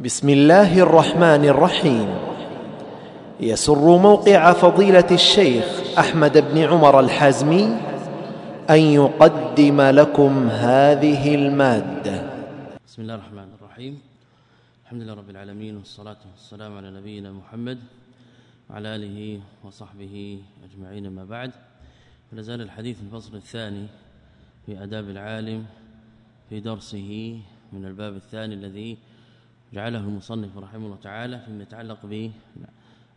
بسم الله الرحمن الرحيم. يسر موقع فضيلة الشيخ أحمد بن عمر الحازمي أن يقدم لكم هذه المادة. بسم الله الرحمن الرحيم. الحمد لله رب العالمين والصلاة والسلام على نبينا محمد وعلى آله وصحبه أجمعين ما بعد. فلازال الحديث الفصل الثاني في آداب العالم في درسه من الباب الثاني الذي جعله المصنف رحمه الله تعالى فيما يتعلق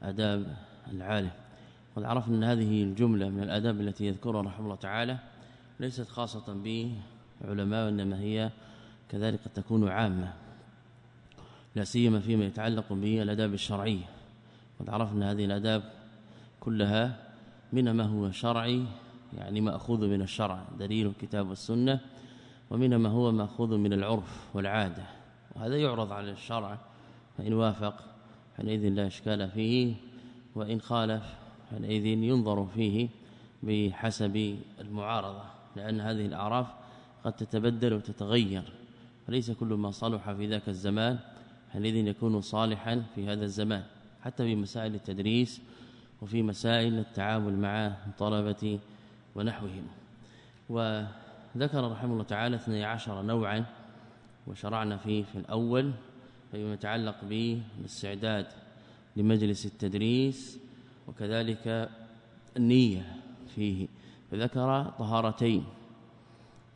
بآداب العالم. قد عرفنا أن هذه الجملة من الآداب التي يذكرها رحمه الله تعالى ليست خاصة بعلماء وإنما هي كذلك قد تكون عامة لا سيما فيما يتعلق بالآداب الشرعية. قد عرفنا هذه الآداب كلها منها ما هو شرعي يعني مأخوذ من الشرع دليل الكتاب والسنة ومنها ما هو مأخوذ من العرف والعادة. وهذا يعرض على الشرع فإن وافق حينئذ لا إشكال فيه وإن خالف حينئذ ينظر فيه بحسب المعارضة لأن هذه الأعراف قد تتبدل وتتغير وليس كل ما صلح في ذاك الزمان حينئذ يكون صالحا في هذا الزمان حتى في مسائل التدريس وفي مسائل التعامل مع طلبه ونحوهم. وذكر رحمه الله تعالى 12 نوعا وشرعنا فيه في الأول فيما يتعلق بالاستعداد لمجلس التدريس وكذلك النية فيه. فذكر طهارتين.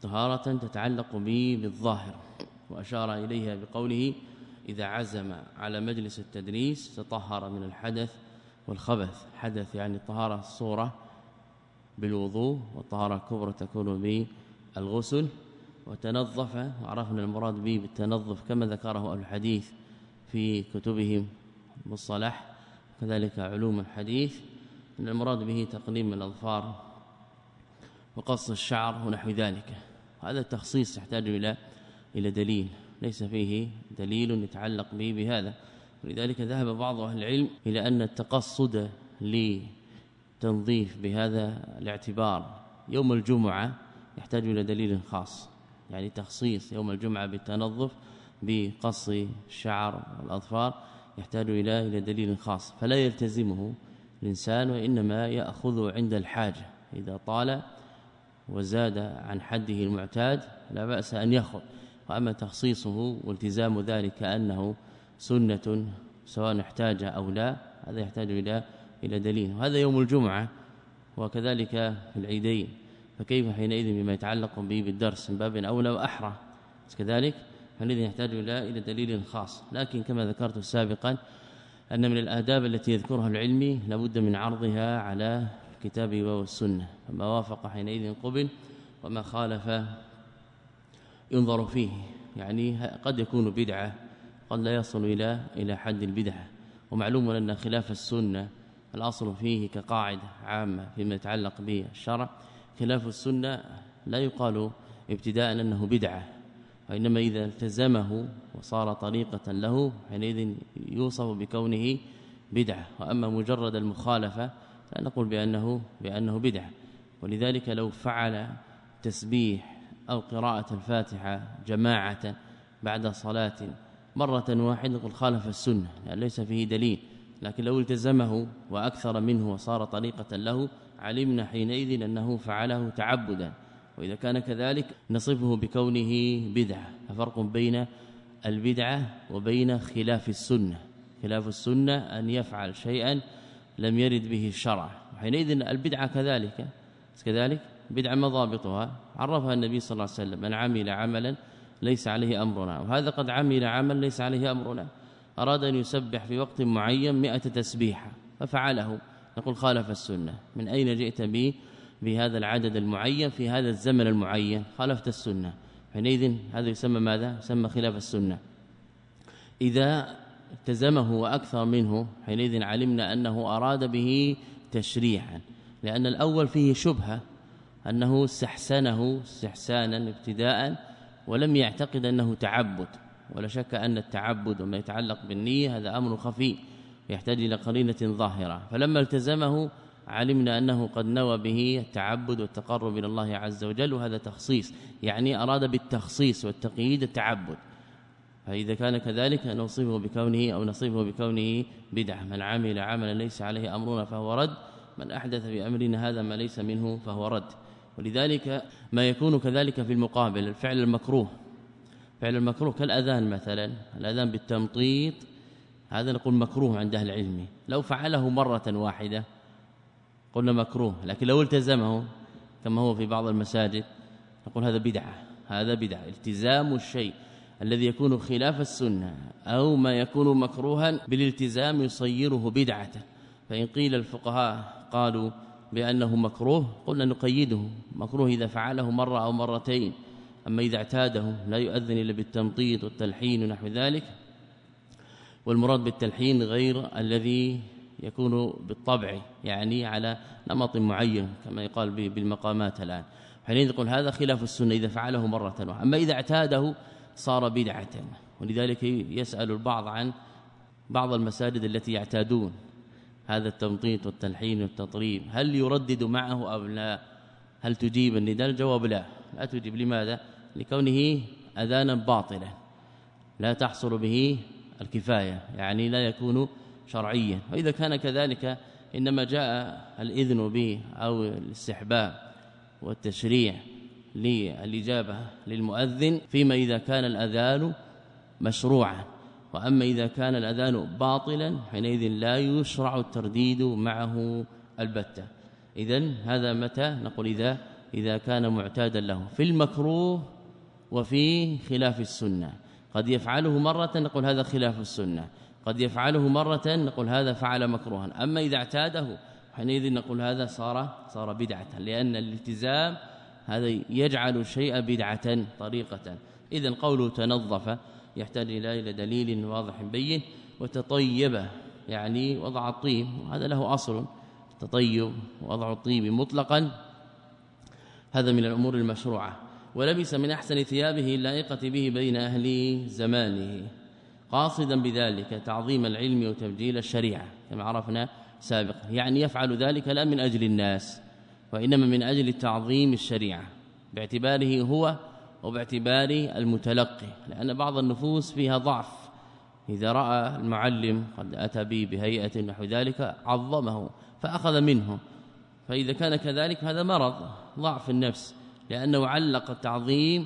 طهارة تتعلق به بالظاهر وأشار إليها بقوله إذا عزم على مجلس التدريس تطهر من الحدث والخبث. حدث يعني الطهارة الصورة بالوضوء والطهارة الكبرى تكون بالغسل. وتنظف وعرفنا المراد به بالتنظف كما ذكره أهل الحديث في كتبهم المصطلح كذلك علوم الحديث إن المراد به تقليم الأظفار وقص الشعر ونحو ذلك. هذا التخصيص يحتاج إلى إلى دليل ليس فيه دليل يتعلق به بهذا. ولذلك ذهب بعض أهل العلم إلى أن التقصد تنظيف بهذا الاعتبار يوم الجمعة يحتاج إلى دليل خاص. يعني تخصيص يوم الجمعة بالتنظف بقص الشعر والاظفار يحتاج إلى إلى دليل خاص فلا يلتزمه الإنسان وإنما ياخذه عند الحاجة. إذا طال وزاد عن حده المعتاد لا بأس أن ياخذ وأما تخصيصه والتزام ذلك أنه سنة سواء احتاج أو لا هذا يحتاج إلى إلى دليل. وهذا يوم الجمعة وكذلك في العيدين. فكيف حينئذ بما يتعلق به بالدرس من باب أولى وأحرى؟ كذلك حينئذ يحتاج إلى إلى دليل خاص. لكن كما ذكرت سابقا أن من الآداب التي يذكرها العلمي لابد من عرضها على الكتاب والسنة فما وافق حينئذ قبل وما خالف ينظر فيه. يعني قد يكون بدعة قد لا يصل إلى إلى حد البدعة. ومعلوم أن خلاف السنة الأصل فيه كقاعدة عامة فيما يتعلق بالشرع. خلاف السنة لا يقال ابتداء أنه بدعة وإنما إذا التزمه وصار طريقة له حينئذ يوصف بكونه بدعة. وأما مجرد المخالفة لا نقول بأنه بأنه بدعة. ولذلك لو فعل تسبيح أو قراءة الفاتحة جماعة بعد صلاة مرة واحدة نقول خالف السنة ليس فيه دليل. لكن لو التزمه وأكثر منه وصار طريقة له علمنا حينئذ أنه فعله تعبدا وإذا كان كذلك نصفه بكونه بدعة. ففرق بين البدعة وبين خلاف السنة. خلاف السنة أن يفعل شيئا لم يرد به الشرع. حينئذ البدعة كذلك. كذلك بدعة مضابطها. عرفها النبي صلى الله عليه وسلم من عمل عملا ليس عليه أمرنا. وهذا قد عمل عملا ليس عليه أمرنا. أراد أن يسبح في وقت معين 100 تسبيحة ففعله. نقول خالف السنة. من أين جئت به بهذا العدد المعين في هذا الزمن المعين. خالفت السنة. حينئذ هذا يسمى ماذا؟ يسمى خلاف السنة. إذا التزمه وأكثر منه حينئذ علمنا أنه أراد به تشريعا لأن الأول فيه شبهة أنه استحسنه استحسانا ابتداء ولم يعتقد أنه تعبد. ولا شك أن التعبد وما يتعلق بالنية هذا أمر خفي. يحتاج إلى قرينة ظاهرة. فلما التزمه علمنا أنه قد نوى به التعبد والتقرب إلى الله عز وجل وهذا تخصيص يعني أراد بالتخصيص والتقييد التعبد. فإذا كان كذلك نوصفه بكونه أو نصفه بكونه بدعة. من عمل عملا ليس عليه أمرنا فهو رد من أحدث في أمرنا هذا ما ليس منه فهو رد. ولذلك ما يكون كذلك في المقابل الفعل المكروه. فعل المكروه كالأذان مثلا الأذان بالتمطيط هذا نقول مكروه عند أهل العلم. لو فعله مرة واحدة قلنا مكروه لكن لو التزمه كما هو في بعض المساجد نقول هذا بدعة هذا بدعة. التزام الشيء الذي يكون خلاف السنة أو ما يكون مكروها بالالتزام يصيره بدعة. فإن قيل الفقهاء قالوا بأنه مكروه قلنا نقيده. مكروه إذا فعله مرة أو مرتين أما إذا اعتاده لا يؤذن إلا بالتمطيط والتلحين ونحو ذلك. والمراد بالتلحين غير الذي يكون بالطبع يعني على نمط معين كما يقال بالمقامات الآن. حينئذ يقول هذا خلاف السنة إذا فعله مرة واحدة. أما إذا اعتاده صار بدعة. ولذلك يسأل البعض عن بعض المساجد التي يعتادون هذا التمطيط والتلحين والتطريب. هل يردد معه أو لا؟ هل تجيب النداء؟ الجواب لا. لا تجيب. لماذا؟ لكونه أذانا باطلا. لا تحصل به الكفاية يعني لا يكون شرعيا. وإذا كان كذلك إنما جاء الإذن به أو الاستحباب والتشريع للإجابة للمؤذن فيما إذا كان الأذان مشروعا. وأما إذا كان الأذان باطلا حينئذ لا يشرع الترديد معه البتة. اذا هذا متى؟ نقول إذا إذا كان معتادا له في المكروه وفي خلاف السنة. قد يفعله مرة نقول هذا خلاف السنة. قد يفعله مرة نقول هذا فعل مكروها. أما إذا اعتاده حينئذ نقول هذا صار صار بدعة. لأن الالتزام هذا يجعل الشيء بدعة طريقة. اذا قوله تنظف يحتاج إلى إلى دليل واضح بين. وتطيب يعني وضع الطيب. وهذا له أصل. تطيب وضع الطيب مطلقا. هذا من الأمور المشروعة. ولبس من أحسن ثيابه اللائقة به بين أهل زمانه قاصدا بذلك تعظيم العلم وتبجيل الشريعة كما عرفنا سابقا. يعني يفعل ذلك لا من أجل الناس وإنما من أجل تعظيم الشريعة باعتباره هو وباعتبار المتلقي لأن بعض النفوس فيها ضعف. إذا رأى المعلم قد أتى به بهيئة نحو ذلك عظمه فأخذ منه. فإذا كان كذلك هذا مرض ضعف النفس. لأنه علق التعظيم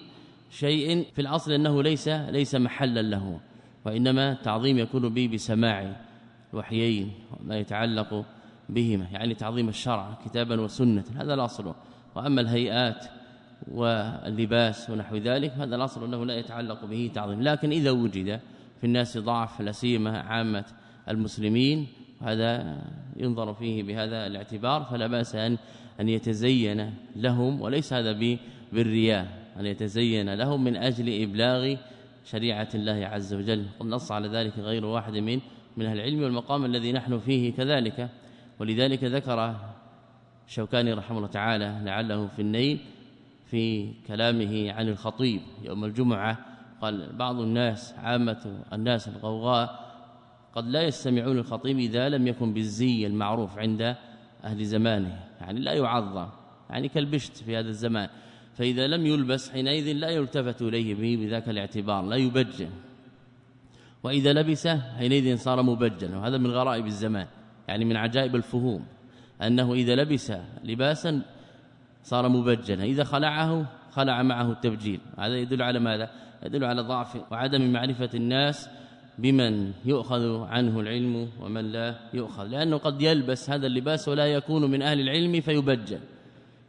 شيء في الأصل أنه ليس ليس محلا له وإنما التعظيم يكون به بسماع الوحيين وما يتعلق بهما يعني تعظيم الشرع كتابا وسنة هذا الأصل. وأما الهيئات واللباس ونحو ذلك هذا الأصل أنه لا يتعلق به تعظيم. لكن إذا وجد في الناس ضعف لا سيما عامة المسلمين هذا ينظر فيه بهذا الاعتبار فلا بأس أن أن يتزين لهم وليس هذا بالرياء أن يتزين لهم من أجل إبلاغ شريعة الله عز وجل. قد نص على ذلك غير واحد من من أهل العلم والمقام الذي نحن فيه كذلك. ولذلك ذكر شوكاني رحمه الله تعالى لعله في النيل في كلامه عن الخطيب يوم الجمعة قال بعض الناس عامة الناس الغوغاء قد لا يستمعون الخطيب إذا لم يكن بالزي المعروف عند أهل زمانه يعني لا يعظم يعني كالبشت في هذا الزمان. فإذا لم يلبس حينئذ لا يلتفت إليه به بذاك الاعتبار لا يبجل وإذا لبسه حينئذ صار مبجلا وهذا من غرائب الزمان يعني من عجائب الفهوم. أنه إذا لبس لباسا صار مبجلا إذا خلعه خلع معه التبجيل. هذا يدل على ماذا؟ يدل على ضعف وعدم معرفة الناس بمن يؤخذ عنه العلم ومن لا يؤخذ. لأنه قد يلبس هذا اللباس ولا يكون من أهل العلم فيبجل.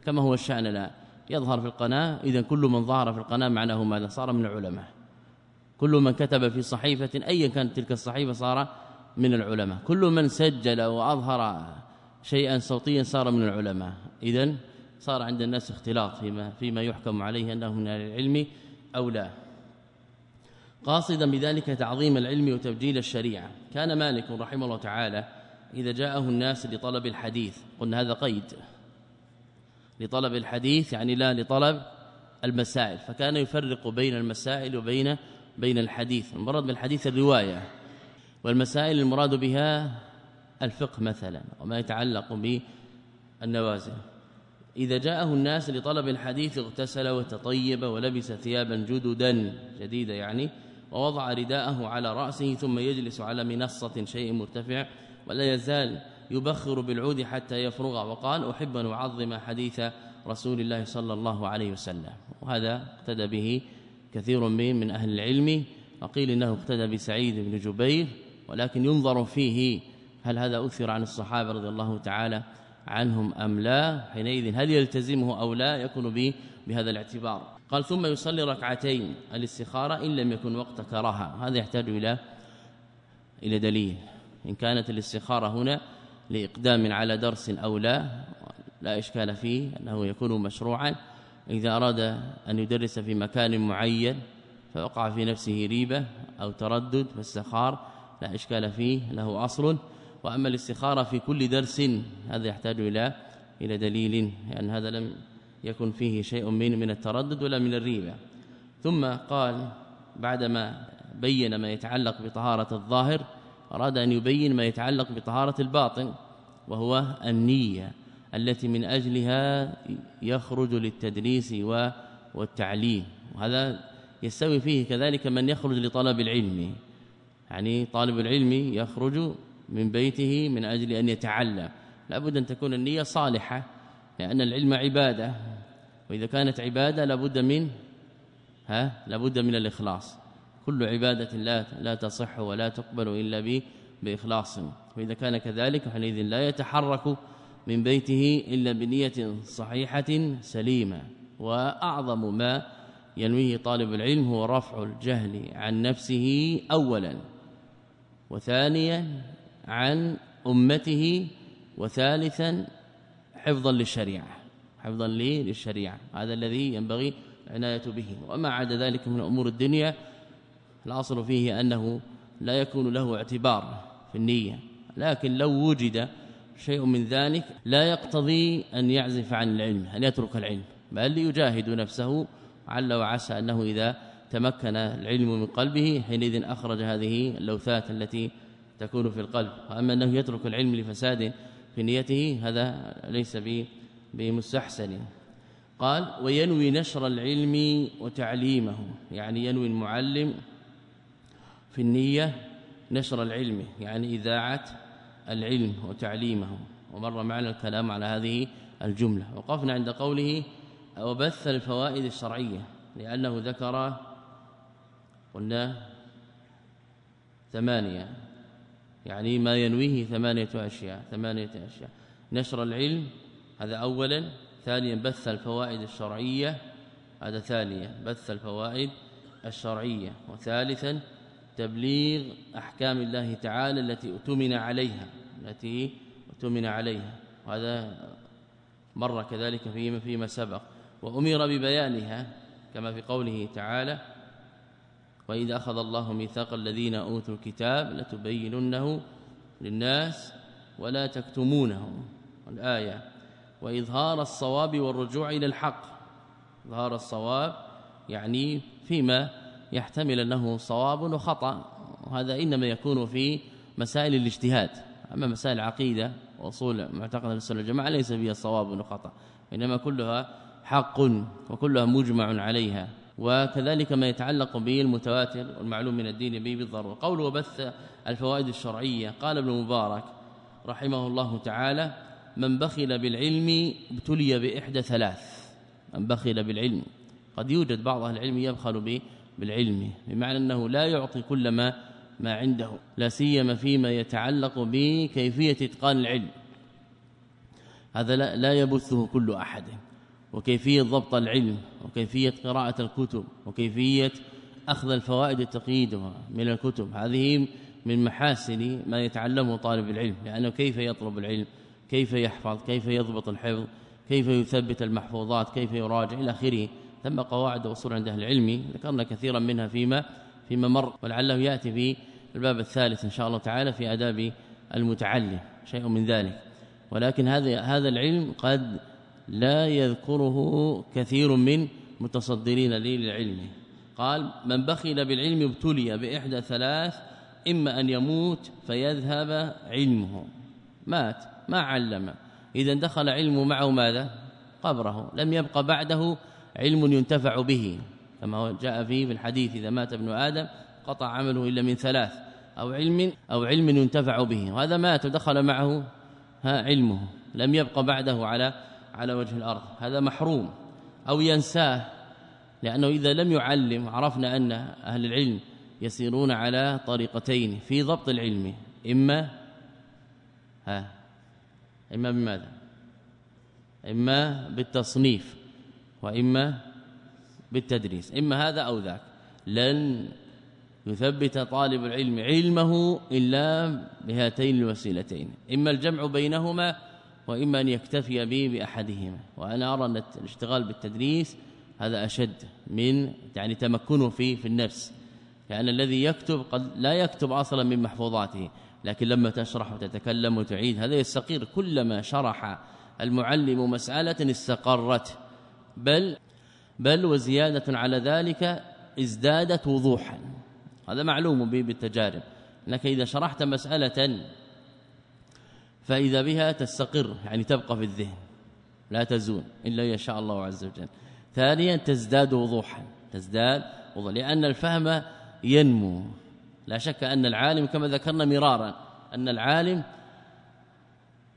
كما هو الشأن الآن. يظهر في القناة إذا كل من ظهر في القناة معناه ماذا؟ صار من العلماء. كل من كتب في صحيفة ايا كانت تلك الصحيفة صار من العلماء. كل من سجل وأظهر شيئا صوتيا صار من العلماء. اذا صار عند الناس اختلاط فيما فيما يحكم عليه أنه من العلم أو لا. قاصدا بذلك تعظيم العلم وتبجيل الشريعة. كان مالك رحمه الله تعالى إذا جاءه الناس لطلب الحديث. قلنا هذا قيد. لطلب الحديث يعني لا لطلب المسائل. فكان يفرق بين المسائل وبين بين الحديث. المراد بالحديث الرواية. والمسائل المراد بها الفقه مثلا وما يتعلق بالنوازل. إذا جاءه الناس لطلب الحديث اغتسل وتطيب ولبس ثيابا جددا جديدة يعني ووضع رداءه على رأسه ثم يجلس على منصة شيء مرتفع ولا يزال يبخر بالعود حتى يفرغ وقال أحب أن أعظم حديث رسول الله صلى الله عليه وسلم. وهذا اقتدى به كثير من من أهل العلم. وقيل إنه اقتدى بسعيد بن جبير ولكن ينظر فيه هل هذا أثر عن الصحابة رضي الله تعالى عنهم أم لا. حينئذ هل يلتزمه أو لا يكون به بهذا الاعتبار. قال ثم يصلي ركعتين الاستخارة إن لم يكن وقت كراهه هذا يحتاج إلى إلى دليل. إن كانت الاستخارة هنا لإقدام على درس أو لا لا إشكال فيه أنه يكون مشروعا. إذا أراد أن يدرس في مكان معين فوقع في نفسه ريبة أو تردد فاستخار لا إشكال فيه له أصل. وأما الاستخارة في كل درس هذا يحتاج إلى إلى دليل لأن هذا لم يكن فيه شيء من من التردد ولا من الريبة. ثم قال بعدما بين ما يتعلق بطهارة الظاهر أراد أن يبين ما يتعلق بطهارة الباطن وهو النية التي من أجلها يخرج للتدريس والتعليم. وهذا يستوي فيه كذلك من يخرج لطلب العلم. يعني طالب العلم يخرج من بيته من أجل أن يتعلم. لابد أن تكون النية صالحة لأن العلم عبادة. وإذا كانت عبادة لابد من ها لابد من الإخلاص. كل عبادة لا لا تصح ولا تقبل إلا بإخلاص. وإذا كان كذلك حينئذ لا يتحرك من بيته إلا بنية صحيحة سليمة. وأعظم ما ينويه طالب العلم هو رفع الجهل عن نفسه اولا وثانيا عن أمته وثالثا حفظا للشريعة. حفظا للشريعة. هذا الذي ينبغي العناية به. وما عدا ذلك من أمور الدنيا الأصل فيه أنه لا يكون له اعتبار في النية. لكن لو وجد شيء من ذلك لا يقتضي أن يعزف عن العلم أن يترك العلم. بل يجاهد نفسه عل وعسى أنه إذا تمكن العلم من قلبه حينئذ أخرج هذه اللوثات التي تكون في القلب. وأما أنه يترك العلم لفساد في نيته هذا ليس بمستحسن. قال وينوي نشر العلم وتعليمه. يعني ينوي المعلم في النية نشر العلم يعني إذاعة العلم وتعليمه. ومر معنا الكلام على هذه الجملة. وقفنا عند قوله وبث الفوائد الشرعية لأنه ذكر قلنا ثمانية. يعني ما ينويه ثمانية أشياء ثمانية أشياء. نشر العلم هذا اولا. ثانيا بث الفوائد الشرعية. هذا ثانيا بث الفوائد الشرعية. وثالثا تبليغ أحكام الله تعالى التي اؤتمن عليها. التي اؤتمن عليها. وهذا مر كذلك فيما فيما سبق. وأمر ببيانها كما في قوله تعالى وإذا أخذ الله ميثاق الذين أوتوا الكتاب لتبيننه للناس ولا تكتمونه. الآية وإظهار الصواب والرجوع إلى الحق. إظهار الصواب يعني فيما يحتمل أنه صواب وخطأ وهذا إنما يكون في مسائل الاجتهاد. أما مسائل العقيدة وصول معتقد السنة الجماعة ليس فيها صواب وخطأ إنما كلها حق وكلها مجمع عليها. وكذلك ما يتعلق به المتواتر والمعلوم من الدين به بالضرورة. قول وبث الفوائد الشرعية قال ابن مبارك رحمه الله تعالى من بخل بالعلم ابتلي بإحدى ثلاث. من بخل بالعلم. قد يوجد بعض أهل العلم يبخل به بالعلم بمعنى أنه لا يعطي كل ما ما عنده لا سيما فيما يتعلق بكيفية إتقان العلم. هذا لا يبثه كل أحد. وكيفية ضبط العلم وكيفية قراءة الكتب وكيفية أخذ الفوائد التقييدها من الكتب. هذه من محاسن ما يتعلمه طالب العلم لأنه كيف يطلب العلم؟ كيف يحفظ كيف يضبط الحفظ كيف يثبت المحفوظات كيف يراجع إلى آخره. ثم قواعد واصول عند أهل العلم ذكرنا كثيرا منها فيما فيما مر ولعله يأتي في الباب الثالث إن شاء الله تعالى في آداب المتعلم شيء من ذلك. ولكن هذا هذا العلم قد لا يذكره كثير من متصدرين للعلم. قال من بخل بالعلم ابتلي بإحدى ثلاث إما أن يموت فيذهب علمه. مات. ما علم. اذا دخل علمه معه ماذا؟ قبره. لم يبق بعده علم ينتفع به. كما جاء فيه في الحديث إذا مات ابن آدم قطع عمله إلا من ثلاث أو علم أو علم ينتفع به. وهذا مات ودخل معه ها علمه. لم يبقى بعده على على وجه الأرض. هذا محروم. أو ينساه. لأنه إذا لم يعلم عرفنا أن أهل العلم يسيرون على طريقتين في ضبط العلم. إما ها إما بماذا؟ إما بالتصنيف وإما بالتدريس إما هذا أو ذاك. لن يثبت طالب العلم علمه إلا بهاتين الوسيلتين إما الجمع بينهما وإما أن يكتفي به بأحدهما. وأنا أرى أن الاشتغال بالتدريس هذا أشد من يعني تمكنه في في النفس لأن الذي يكتب قد لا يكتب أصلا من محفوظاته. لكن لما تشرح وتتكلم وتعيد هذا يستقر كلما شرح المعلم مسألة استقرت. بل بل وزيادة على ذلك ازدادت وضوحا. هذا معلوم به بالتجارب. انك إذا شرحت مسألة فإذا بها تستقر يعني تبقى في الذهن لا تزول إلا يشاء الله عز وجل. ثانيا تزداد وضوحا. تزداد وضوح لأن الفهم ينمو. لا شك أن العالم كما ذكرنا مرارا أن العالم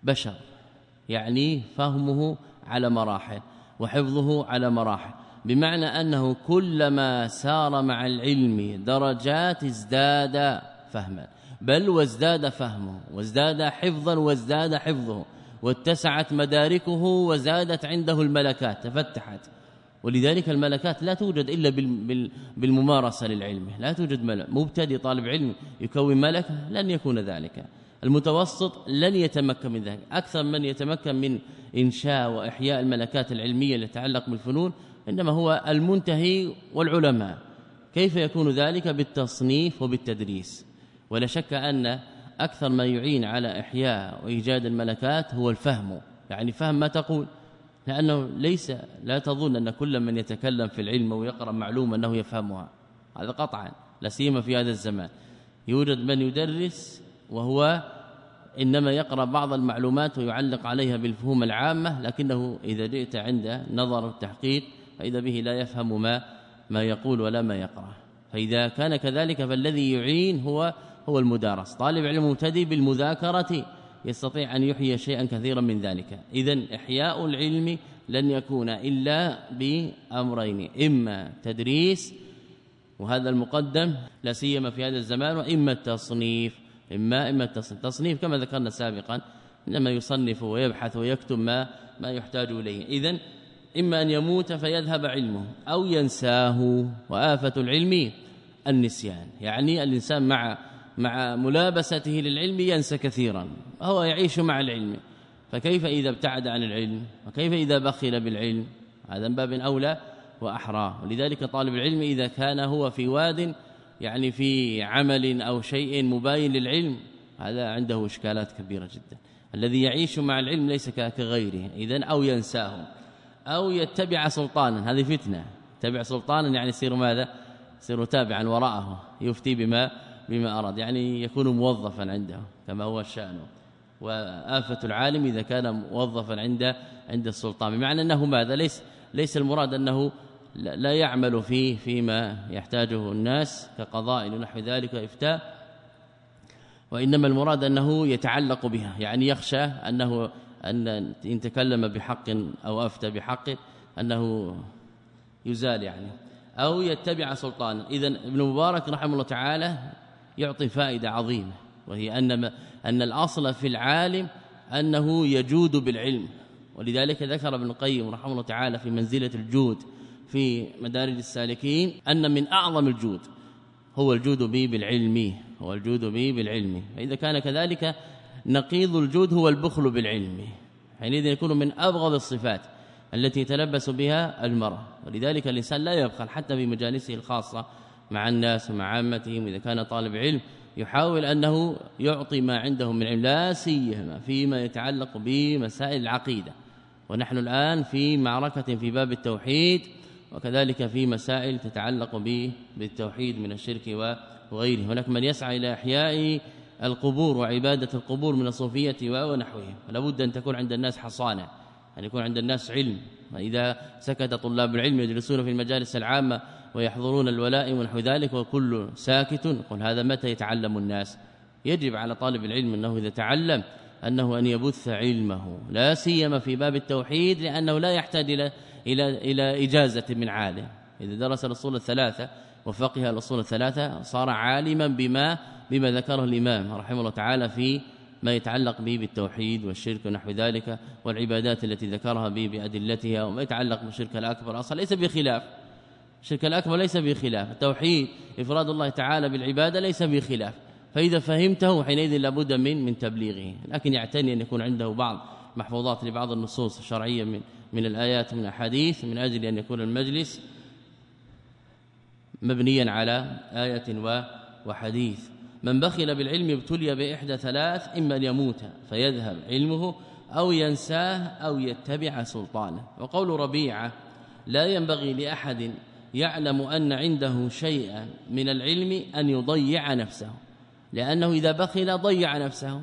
بشر يعني فهمه على مراحل وحفظه على مراحل بمعنى أنه كلما سار مع العلم درجات ازداد فهما بل وازداد فهمه وازداد حفظا وازداد حفظه واتسعت مداركه وزادت عنده الملكات تفتحت. ولذلك الملكات لا توجد إلا بالممارسة للعلم. لا توجد ملك. مبتدئ طالب علم يكون ملكه لن يكون ذلك. المتوسط لن يتمكن من ذلك. أكثر من يتمكن من إنشاء وإحياء الملكات العلمية التي تتعلق بالفنون إنما هو المنتهي والعلماء. كيف يكون ذلك؟ بالتصنيف وبالتدريس. ولا شك أن أكثر ما يعين على إحياء وإيجاد الملكات هو الفهم. يعني فهم ما تقول. لأنه ليس لا تظن أن كل من يتكلم في العلم ويقرا معلومه أنه يفهمها. هذا قطعا لا سيما في هذا الزمان. يوجد من يدرس وهو إنما يقرأ بعض المعلومات ويعلق عليها بالفهوم العامة لكنه إذا جئت عند نظر التحقيق فإذا به لا يفهم ما ما يقول ولا ما يقرأ. فإذا كان كذلك فالذي يعين هو هو المدارس. طالب علم مبتدئ بالمذاكرة يستطيع أن يحيي شيئا كثيرا من ذلك. اذا إحياء العلم لن يكون إلا بأمرين. إما تدريس وهذا المقدم لا سيما في هذا الزمان وإما التصنيف. إما إما التصنيف. كما ذكرنا سابقا إنما يصنف ويبحث ويكتب ما ما يحتاج إليه. اذا إما أن يموت فيذهب علمه أو ينساه. وآفة العلم النسيان. يعني الإنسان مع مع ملابسته للعلم ينسى كثيرا. وهو يعيش مع العلم. فكيف إذا ابتعد عن العلم؟ وكيف إذا بخل بالعلم؟ هذا باب أولى وأحرى. ولذلك طالب العلم إذا كان هو في واد يعني في عمل أو شيء مباين للعلم هذا عنده إشكالات كبيرة جدا. الذي يعيش مع العلم ليس كغيره. اذا أو ينساه أو يتبع سلطانا. هذه فتنة. تبع سلطانا يعني يصير ماذا؟ يصير تابعا وراءه. يفتي بما بما أراد. يعني يكون موظفا عنده كما هو الشأن وآفة العالم إذا كان موظفا عند عند السلطان. بمعنى أنه ماذا؟ ليس ليس المراد أنه لا يعمل فيه فيما يحتاجه الناس كقضاء ونحو ذلك إفتاء وإنما المراد أنه يتعلق بها يعني يخشى أنه أن إن تكلم بحق أو أفتى بحق أنه يزال يعني أو يتبع سلطانا. اذا ابن مبارك رحمه الله تعالى يعطي فائدة عظيمة. وهي أن أن الأصل في العالم أنه يجود بالعلم. ولذلك ذكر ابن القيم رحمه الله تعالى في منزلة الجود في مدارج السالكين أن من أعظم الجود هو الجود به بالعلم هو الجود به بالعلم. فإذا كان كذلك نقيض الجود هو البخل بالعلم. حينئذ يكون من أبغض الصفات التي يتلبس بها المرء. ولذلك الإنسان لا يبخل حتى في مجالسه الخاصة مع الناس ومع عامتهم اذا كان طالب علم يحاول أنه يعطي ما عنده من علم لا سيما فيما يتعلق بمسائل العقيدة. ونحن الآن في معركة في باب التوحيد وكذلك في مسائل تتعلق بالتوحيد من الشرك وغيره. هناك من يسعى إلى إحياء القبور وعبادة القبور من الصوفية ونحوهم. لابد أن تكون عند الناس حصانة أن يكون عند الناس علم. فاذا سكت طلاب العلم يجلسون في المجالس العامة ويحضرون الولاء ونحو ذلك وكل ساكت يقول هذا متى يتعلم الناس؟ يجب على طالب العلم أنه إذا تعلم أنه أن يبث علمه لا سيما في باب التوحيد لأنه لا يحتاج إلى إلى إلى إجازة من عالم. إذا درس الأصول الثلاثة وفقه الأصول الثلاثة صار عالما بما بما ذكره الإمام رحمه الله تعالى في ما يتعلق به بالتوحيد والشرك ونحو ذلك والعبادات التي ذكرها به بأدلتها وما يتعلق بالشرك الأكبر أصلا ليس بخلاف. الشرك الأكبر ليس بخلاف. التوحيد إفراد الله تعالى بالعبادة ليس بخلاف. فإذا فهمته حينئذ لابد من من تبليغه. لكن يعتني أن يكون عنده بعض محفوظات لبعض النصوص الشرعية من من الآيات من الاحاديث من أجل أن يكون المجلس مبنيا على آية وحديث. من بخل بالعلم ابتلي بإحدى ثلاث إما أن يموت فيذهب علمه أو ينساه أو يتبع سلطانه. وقول ربيعة لا ينبغي لأحد يعلم أن عنده شيئا من العلم أن يضيع نفسه لأنه إذا بخل ضيع نفسه.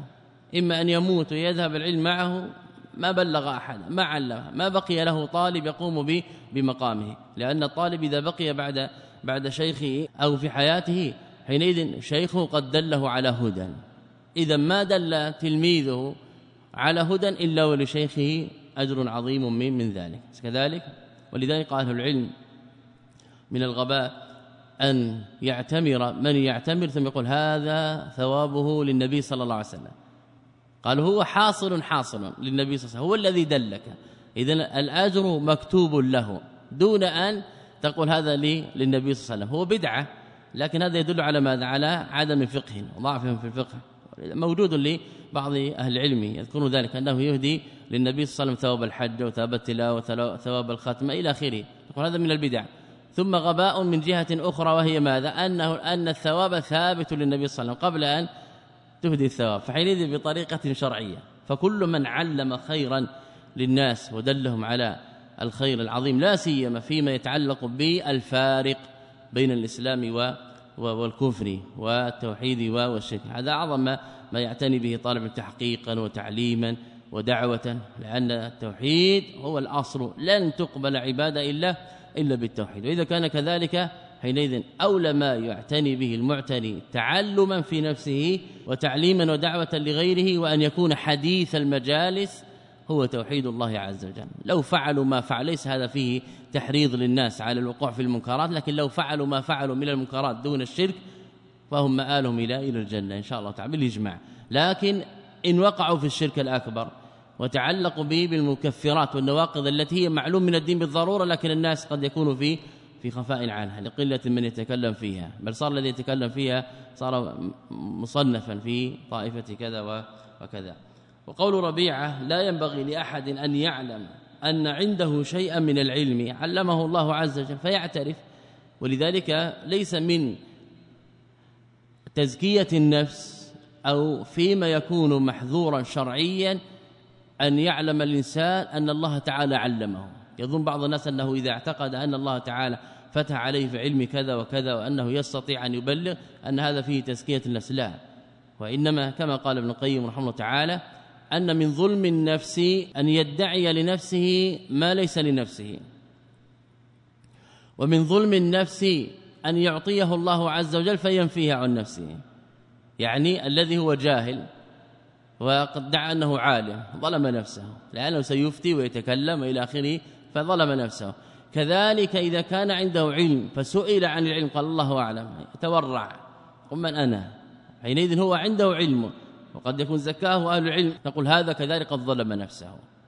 إما أن يموت ويذهب العلم معه ما بلغ أحد ما علمه ما بقي له طالب يقوم به بمقامه. لأن الطالب إذا بقي بعد بعد شيخه أو في حياته حينئذ شيخه قد دله على هدى. إذا ما دل تلميذه على هدى إلا ولشيخه أجر عظيم من من ذلك. كذلك ولذلك قال العلم من الغباء أن يعتمر من يعتمر ثم يقول هذا ثوابه للنبي صلى الله عليه وسلم. قال هو حاصل حاصل للنبي صلى الله عليه وسلم هو الذي دلك. اذا الأجر مكتوب له دون أن تقول هذا لي للنبي صلى الله عليه وسلم. هو بدعة لكن هذا يدل على ماذا؟ على عدم فقه وضعفهم في الفقه. موجود لبعض أهل العلم يذكرون ذلك أنه يهدي للنبي صلى الله عليه وسلم ثواب الحج وثواب التلاوة وثواب الختمه إلى آخره. يقول هذا من البدع. ثم غباء من جهة أخرى وهي ماذا؟ انه أن الثواب ثابت للنبي صلى الله عليه وسلم قبل أن تهدي الثواب. فحينئذ بطريقة شرعية. فكل من علم خيرا للناس ودلهم على الخير العظيم لا سيما فيما يتعلق بالفارق بين الإسلام والكفر والتوحيد والشرك. هذا أعظم ما يعتني به طالب تحقيقا وتعليما ودعوة لأن التوحيد هو الأصل. لن تقبل عبادة إلا إلا بالتوحيد. وإذا كان كذلك حينئذ أولى ما يعتني به المعتني تعلما في نفسه وتعليما ودعوة لغيره وأن يكون حديث المجالس هو توحيد الله عز وجل. لو فعلوا ما فعل ليس هذا فيه تحريض للناس على الوقوع في المنكرات لكن لو فعلوا ما فعلوا من المنكرات دون الشرك فهم مآلهم إلى إلى الجنة إن شاء الله تعالى بالإجماع. لكن إن وقعوا في الشرك الأكبر وتعلقوا به بالمكفرات والنواقض التي هي معلوم من الدين بالضرورة لكن الناس قد يكونوا في في خفاء عنها لقلة من يتكلم فيها. بل صار الذي يتكلم فيها صار مصنفا في طائفة كذا وكذا. وقول ربيعة لا ينبغي لأحد أن يعلم أن عنده شيئا من العلم علمه الله عز وجل فيعترف. ولذلك ليس من تزكية النفس أو فيما يكون محظورا شرعيا أن يعلم الإنسان أن الله تعالى علمه. يظن بعض الناس أنه إذا اعتقد أن الله تعالى فتح عليه في علم كذا وكذا وأنه يستطيع أن يبلغ أن هذا فيه تزكية النفس. لا. وإنما كما قال ابن القيم رحمه الله تعالى أن من ظلم النفس أن يدعي لنفسه ما ليس لنفسه. ومن ظلم النفس أن يعطيه الله عز وجل فينفيه عن نفسه. يعني الذي هو جاهل وقد دعا أنه عالم ظلم نفسه لأنه سيفتي ويتكلم إلى آخره فظلم نفسه. كذلك إذا كان عنده علم فسئل عن العلم قال الله أعلم يتورع ومن أنا؟ حينئذ هو عنده علم وقد يكون زكاه أهل العلم نقول هذا كذلك قد ظلم نفسه.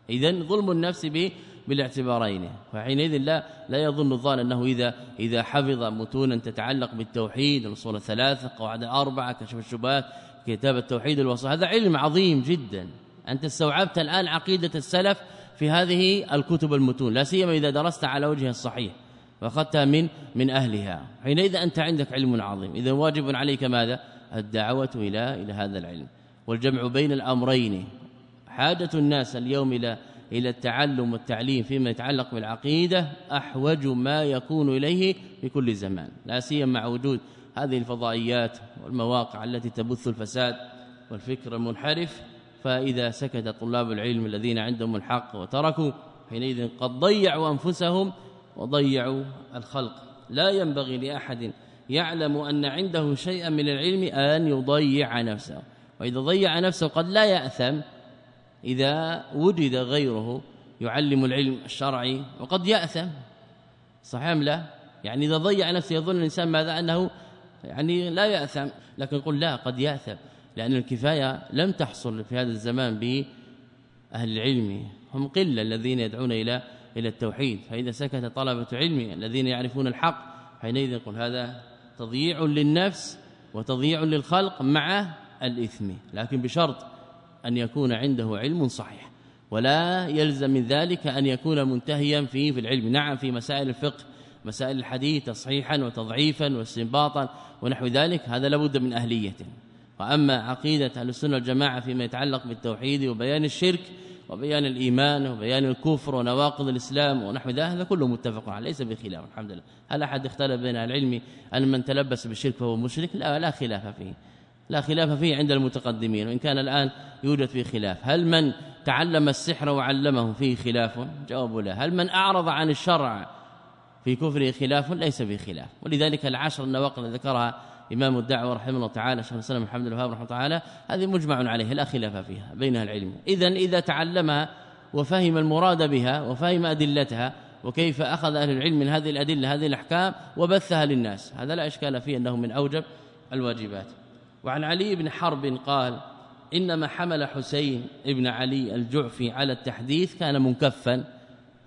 اذا ظلم النفس به بالاعتبارين فحينئذ لا لا يظن الظان أنه إذا إذا حفظ متونا تتعلق بالتوحيد الأصول الثلاثة قواعد الأربعة كشف الشبهات كتاب التوحيد الوصف. هذا علم عظيم جدا. أنت استوعبت الآن عقيدة السلف في هذه الكتب المتون لا سيما إذا درست على وجه الصحيح واخذتها من من أهلها. حينئذ أنت عندك علم عظيم. إذا واجب عليك ماذا؟ الدعوة إلى إلى هذا العلم. والجمع بين الأمرين. حاجة الناس اليوم إلى إلى التعلم والتعليم فيما يتعلق بالعقيدة أحوج ما يكون إليه في كل زمان. لا سيما مع وجود هذه الفضائيات والمواقع التي تبث الفساد والفكر المنحرف فإذا سكت طلاب العلم الذين عندهم الحق وتركوا حينئذ قد ضيعوا أنفسهم وضيعوا الخلق. لا ينبغي لأحد يعلم أن عنده شيئا من العلم أن يضيع نفسه. وإذا ضيع نفسه قد لا يأثم إذا وجد غيره يعلم العلم الشرعي وقد يأثم. صحيح لا؟ يعني إذا ضيع نفسه يظن الإنسان ماذا؟ أنه يعني لا يأثم لكن قل لا قد يأثم لأن الكفاية لم تحصل في هذا الزمان بأهل العلم. هم قلة الذين يدعون إلى إلى التوحيد. فإذا سكت طلبة علم الذين يعرفون الحق حينئذ يقول هذا تضييع للنفس وتضييع للخلق مع الإثم. لكن بشرط أن يكون عنده علم صحيح. ولا يلزم من ذلك أن يكون منتهيا فيه في العلم. نعم في مسائل الفقه. مسائل الحديث تصحيحا وتضعيفا واستنباطا ونحو ذلك هذا لابد من أهلية. وأما عقيدة أهل السنة والجماعة فيما يتعلق بالتوحيد وبيان الشرك وبيان الإيمان وبيان الكفر ونواقض الإسلام ونحو ذلك هذا كله متفق عليه ليس بخلاف الحمد لله. هل أحد اختلف بين العلم أن من تلبس بالشرك فهو مشرك؟ لا لا خلاف فيه. لا خلاف فيه عند المتقدمين وإن كان الآن يوجد فيه خلاف. هل من تعلم السحر وعلمه فيه خلاف؟ جواب لا. هل من أعرض عن الشرع في كفره خلاف ليس فيه خلاف. ولذلك العشر النواقض ذكرها إمام الدعوه رحمه الله تعالى شيخ الإسلام محمد الوهاب رحمه الله تعالى هذه مجمع عليه لا خلاف فيها بين العلم. اذا إذا تعلمها وفهم المراد بها وفهم أدلتها وكيف أخذ أهل العلم من هذه الأدلة هذه الأحكام وبثها للناس هذا لا إشكال فيه أنه من أوجب الواجبات. وعن علي بن حرب قال إنما حمل حسين ابن علي الجعفي على التحديث كان منكفا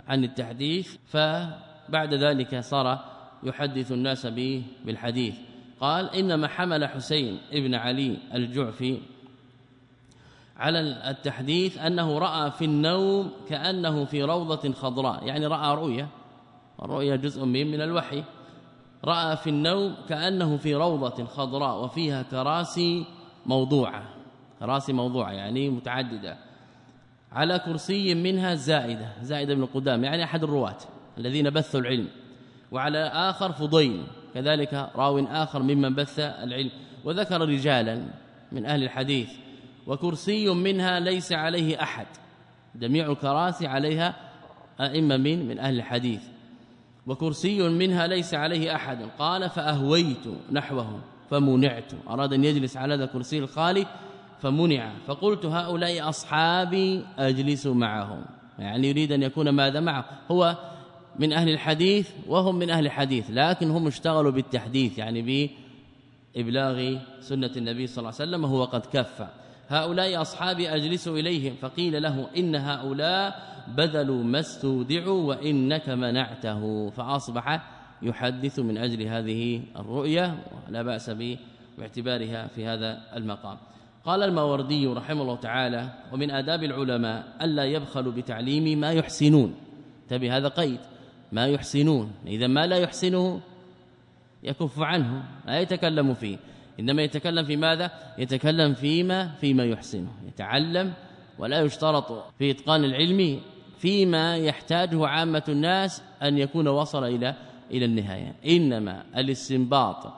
عن التحديث فبعد ذلك صار يحدث الناس به بالحديث. قال إنما حمل حسين ابن علي الجعفي على التحديث أنه رأى في النوم كأنه في روضة خضراء يعني رأى رؤيا الرؤيا جزء من الوحي. رأى في النوم كأنه في روضة خضراء وفيها كراسي موضوعة. كراسي موضوعة يعني متعددة. على كرسي منها زائدة زائده بن قدام يعني أحد الرواة. الذين بثوا العلم. وعلى آخر فضيل كذلك راو آخر ممن بث العلم. وذكر رجالا من أهل الحديث وكرسي منها ليس عليه أحد. جميع الكراسي عليها أئمة من من أهل الحديث. وكرسي منها ليس عليه أحد. قال فأهويت نحوه فمنعت. أراد أن يجلس على هذا الكرسي الخالي فمنع. فقلت هؤلاء أصحابي أجلس معهم. يعني يريد أن يكون ماذا معه؟ هو من أهل الحديث وهم من أهل الحديث لكن هم اشتغلوا بالتحديث يعني بإبلاغ سنة النبي صلى الله عليه وسلم وهو قد كف. هؤلاء أصحابي أجلس إليهم فقيل له إن هؤلاء بذلوا ما استودعوا وإنك منعته فأصبح يحدث من أجل هذه الرؤية ولا بأس به باعتبارها في هذا المقام. قال الماوردي رحمه الله تعالى ومن آداب العلماء ألا يبخلوا بتعليم ما يحسنون. تبي هذا قيد. ما يحسنون. إذا ما لا يحسنه يكف عنه لا يتكلم فيه. إنما يتكلم في ماذا؟ يتكلم فيما فيما يحسنه يتعلم ولا يشترط في إتقان العلم فيما يحتاجه عامة الناس أن يكون وصل إلى إلى النهاية. إنما الاستنباط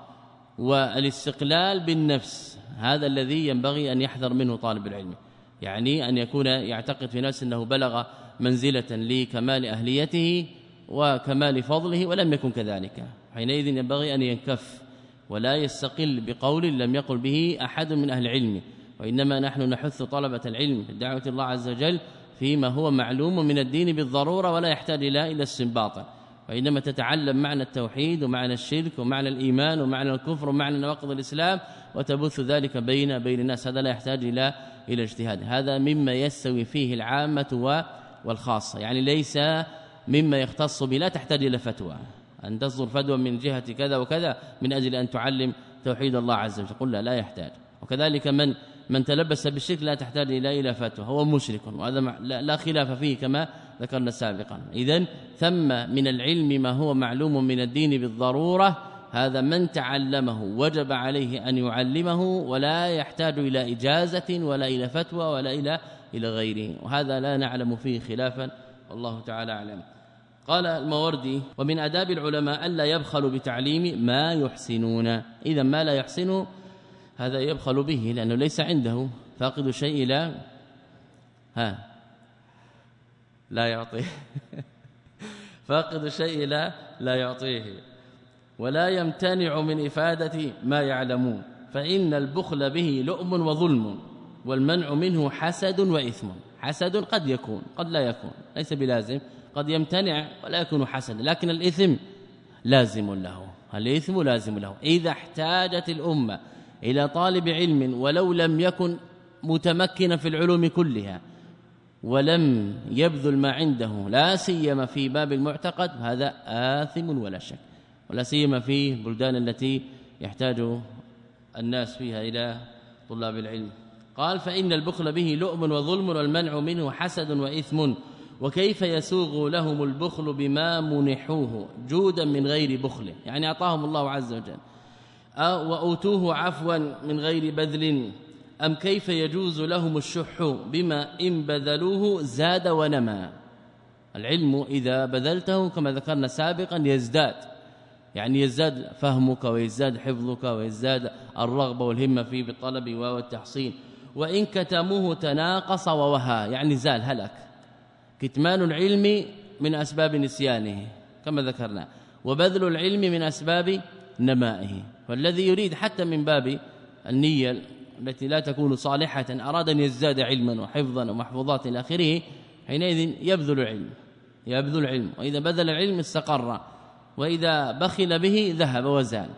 والاستقلال بالنفس هذا الذي ينبغي أن يحذر منه طالب العلم. يعني أن يكون يعتقد في نفسه أنه بلغ منزلة لكمال أهليته وكمال فضله ولم يكن كذلك. حينئذ ينبغي أن ينكف ولا يستقل بقول لم يقل به أحد من أهل العلم وإنما نحن نحث طلبة العلم دعوة الله عز وجل فيما هو معلوم من الدين بالضرورة ولا يحتاج إلى إلى استنباط. وإنما تتعلم معنى التوحيد ومعنى الشرك ومعنى الإيمان ومعنى الكفر ومعنى نواقض الإسلام وتبث ذلك بين بين الناس. هذا لا يحتاج إلى إلى اجتهاد. هذا مما يستوي فيه العامة والخاصة. يعني ليس مما يختص به لا تحتاج إلى فتوى. أن تصدر فتوى من جهة كذا وكذا من أجل أن تعلم توحيد الله عز وجل. قل لا لا يحتاج. وكذلك من من تلبس بالشرك لا تحتاج إلى إلى فتوى. هو مشرك. وهذا لا خلاف فيه كما ذكرنا سابقا. اذا ثم من العلم ما هو معلوم من الدين بالضرورة هذا من تعلمه وجب عليه أن يعلمه ولا يحتاج إلى إجازة ولا إلى فتوى ولا إلى إلى غيره. وهذا لا نعلم فيه خلافا. والله تعالى أعلم. قال الموردي ومن آداب العلماء الا يبخلوا بتعليم ما يحسنون. اذا ما لا يحسن هذا يبخل به لأنه ليس عنده فاقد شيء لا ها لا يعطيه. فاقد شيء لا لا يعطيه. ولا يمتنع من إفادة ما يعلمون. فإن البخل به لؤم وظلم والمنع منه حسد وإثم. حسد قد يكون قد لا يكون. ليس بلازم. قد يمتنع ولا يكون حسد لكن الإثم لازم له. الإثم لازم له. إذا احتاجت الأمة إلى طالب علم ولو لم يكن متمكنا في العلوم كلها ولم يبذل ما عنده لا سيما في باب المعتقد هذا آثم ولا شك. ولا سيما في البلدان التي يحتاج الناس فيها إلى طلاب العلم. قال فإن البخل به لؤم وظلم والمنع منه حسد وإثم وكيف يسوغ لهم البخل بما منحوه جودا من غير بخل يعني أعطاهم الله عز وجل وأوتوه عفوا من غير بذل أم كيف يجوز لهم الشح بما إن بذلوه زاد ونما العلم إذا بذلته كما ذكرنا سابقا يزداد يعني يزداد فهمك ويزداد حفظك ويزداد الرغبة والهمة فيه بالطلب والتحصيل وإن كتموه تناقص ووهى يعني زال هلك. كتمان العلم من أسباب نسيانه كما ذكرنا. وبذل العلم من أسباب نمائه. والذي يريد حتى من باب النية التي لا تكون صالحة أراد أن يزداد علما وحفظا ومحفوظات إلى آخره حينئذ يبذل العلم يبذل العلم. وإذا بذل العلم استقر وإذا بخل به ذهب وزال.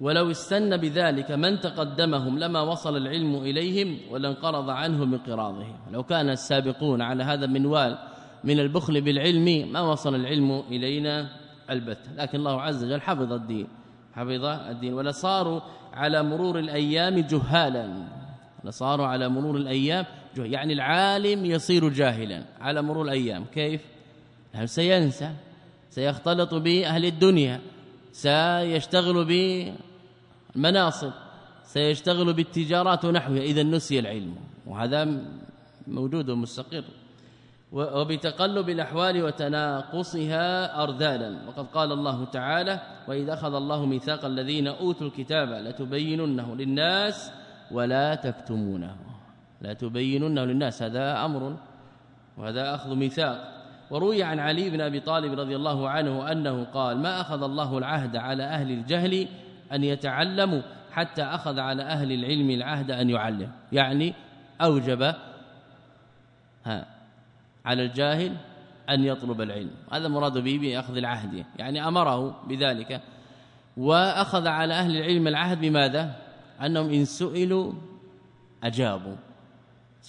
ولو استن بذلك من تقدمهم لما وصل العلم إليهم ولانقرض عنه بقراضه لو كان السابقون على هذا المنوال من البخل بالعلم ما وصل العلم إلينا البتة لكن الله عز وجل حفظ الدين حفظ الدين. ولا صاروا على مرور الأيام جهالا. لصاروا على مرور الأيام جهل يعني العالم يصير جاهلا على مرور الأيام. كيف؟ سينسى سيختلط بأهل الدنيا سيشتغل بالمناصب سيشتغل بالتجارات ونحوها إذا نسي العلم. وهذا موجود ومستقر. وبتقلب الأحوال وتناقصها ارذالا. وقد قال الله تعالى وإذا أخذ الله ميثاق الذين أوتوا الكتاب لتبيننه للناس ولا تكتمونه. لا تبيننه للناس هذا أمر وهذا أخذ ميثاق. وروي عن علي بن أبي طالب رضي الله عنه أنه قال ما أخذ الله العهد على أهل الجهل أن يتعلموا حتى أخذ على أهل العلم العهد أن يعلم. يعني أوجب ها على الجاهل أن يطلب العلم. هذا مراد به بأخذ العهد. يعني أمره بذلك. وأخذ على أهل العلم العهد بماذا؟ أنهم إن سئلوا أجابوا.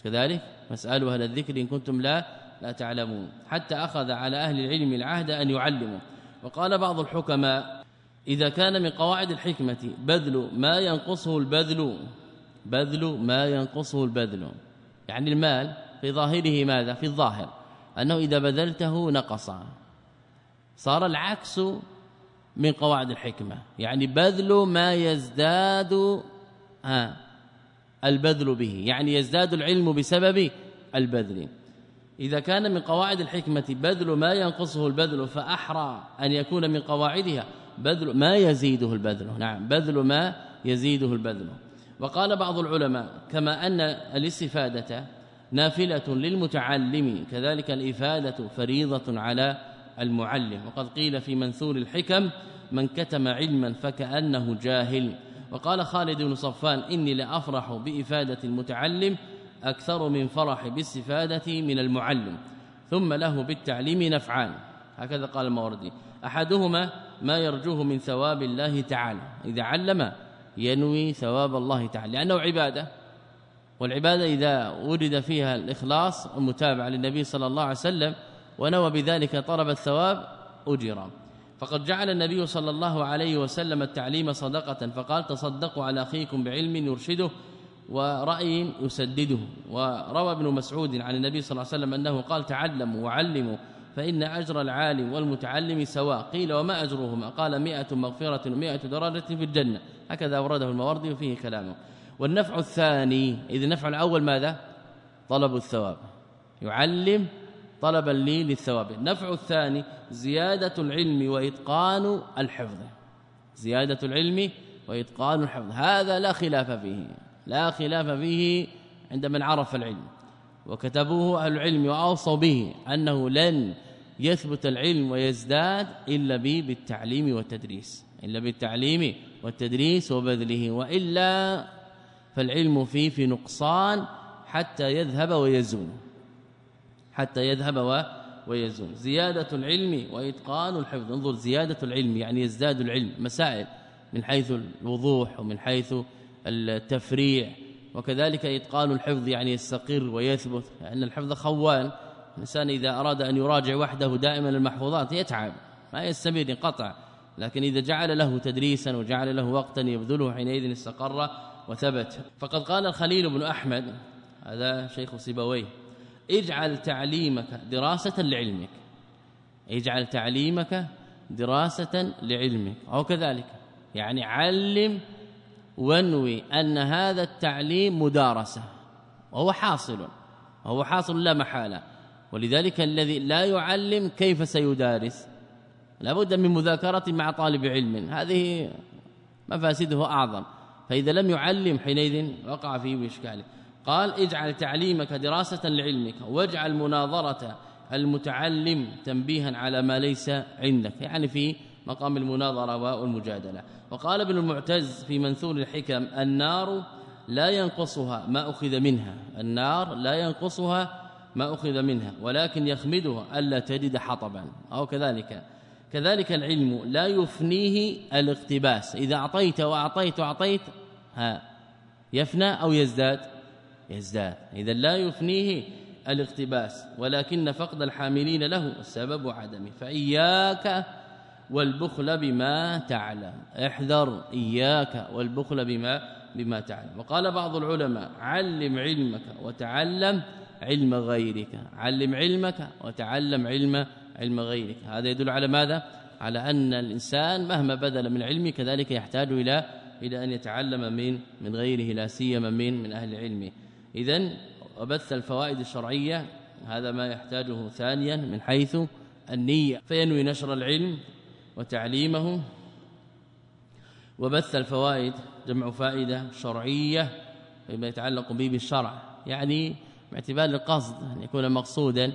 كذلك فاسألوا أهل الذكر إن كنتم لا لا تعلمون. حتى أخذ على أهل العلم العهد أن يعلموا. وقال بعض الحكماء إذا كان من قواعد الحكمة بذل ما ينقصه البذل بذل ما ينقصه البذل. يعني المال في ظاهره ماذا؟ في الظاهر. أنه إذا بذلته نقص. صار العكس من قواعد الحكمة. يعني بذل ما يزداد ها البذل به. يعني يزداد العلم بسبب البذل. إذا كان من قواعد الحكمة بذل ما ينقصه البذل فأحرى أن يكون من قواعدها. بذل ما يزيده البذل. نعم بذل ما يزيده البذل. وقال بعض العلماء كما أن الاستفادة نافلة للمتعلم كذلك الإفادة فريضة على المعلم. وقد قيل في منثور الحكم من كتم علما فكأنه جاهل. وقال خالد بن صفان إني لأفرح بإفادة المتعلم أكثر من فرح بالاستفادة من المعلم ثم له بالتعليم نفعان هكذا قال الموردي. أحدهما ما يرجوه من ثواب الله تعالى. إذا علم ينوي ثواب الله تعالى لأنه عبادة. والعبادة إذا ورد فيها الإخلاص والمتابعه للنبي صلى الله عليه وسلم ونوى بذلك طلب الثواب اجر فقد جعل النبي صلى الله عليه وسلم التعليم صدقة فقال تصدقوا على أخيكم بعلم يرشده ورأي يسدده. وروى ابن مسعود عن النبي صلى الله عليه وسلم أنه قال تعلموا وعلموا فإن أجر العالم والمتعلم سواء. قيل وما أجرهما قال مئة مغفرة ومئة درجة في الجنة. هكذا أورده المواردي وفيه كلامه. والنفع الثاني إذ النفع الأول ماذا؟ طلب الثواب. يعلم طلبا لي للثواب. النفع الثاني زيادة العلم وإتقان الحفظ. زيادة العلم وإتقان الحفظ. هذا لا خلاف فيه. لا خلاف فيه عند من عرف العلم. وكتبوه أهل العلم وأوصوا به أنه لن يثبت العلم ويزداد إلا بالتعليم والتدريس. إلا بالتعليم والتدريس وبذله. وإلا فالعلم فيه في نقصان حتى يذهب ويزول. حتى يذهب ويزول. زيادة العلم وإتقان الحفظ. انظر زيادة العلم يعني يزداد العلم. مسائل من حيث الوضوح ومن حيث التفريع. وكذلك إتقان الحفظ يعني يستقر ويثبت. لأن الحفظ خوان. الإنسان إذا أراد أن يراجع وحده دائما المحفوظات يتعب ما يستمر قطع لكن إذا جعل له تدريسا وجعل له وقتا يبذله حينئذ استقر وثبت. فقد قال الخليل بن أحمد هذا شيخ سيبويه اجعل تعليمك دراسة لعلمك. اجعل تعليمك دراسة لعلمك. أو كذلك يعني علم وانوي أن هذا التعليم مدارسة وهو حاصل وهو حاصل لا محالة. ولذلك الذي لا يعلم كيف سيدارس. لابد من مذاكرة مع طالب علم. هذه مفاسده أعظم. فإذا لم يعلم حينئذ وقع فيه بإشكاله قال اجعل تعليمك دراسة لعلمك واجعل مناظرة المتعلم تنبيها على ما ليس عندك. يعني في مقام المناظرة والمجادلة. وقال ابن المعتز في منثور الحكم النار لا ينقصها ما أخذ منها. النار لا ينقصها ما أخذ منها ولكن يخمدها ألا تجد حطبا. أو كذلك كذلك العلم لا يفنيه الاقتباس. إذا أعطيت وأعطيت وأعطيت ها يفنى أو يزداد؟ يزداد. إذا لا يفنيه الاقتباس ولكن فقد الحاملين له السبب عدمه. فإياك والبخل بما تعلم. احذر إياك والبخل بما بما تعلم. وقال بعض العلماء علم علمك وتعلم علم غيرك. علم علمك وتعلم علم علم غيرك. هذا يدل على ماذا؟ على أن الإنسان مهما بذل من علمه كذلك يحتاج إلى إلى أن يتعلم من من غيره لا سيما من من أهل العلم. اذا وبث الفوائد الشرعية هذا ما يحتاجه ثانيا من حيث النية. فينوي نشر العلم وتعليمه. وبث الفوائد جمع فائدة شرعية فيما يتعلق به بالشرع. يعني باعتبار القصد أن يكون مقصودا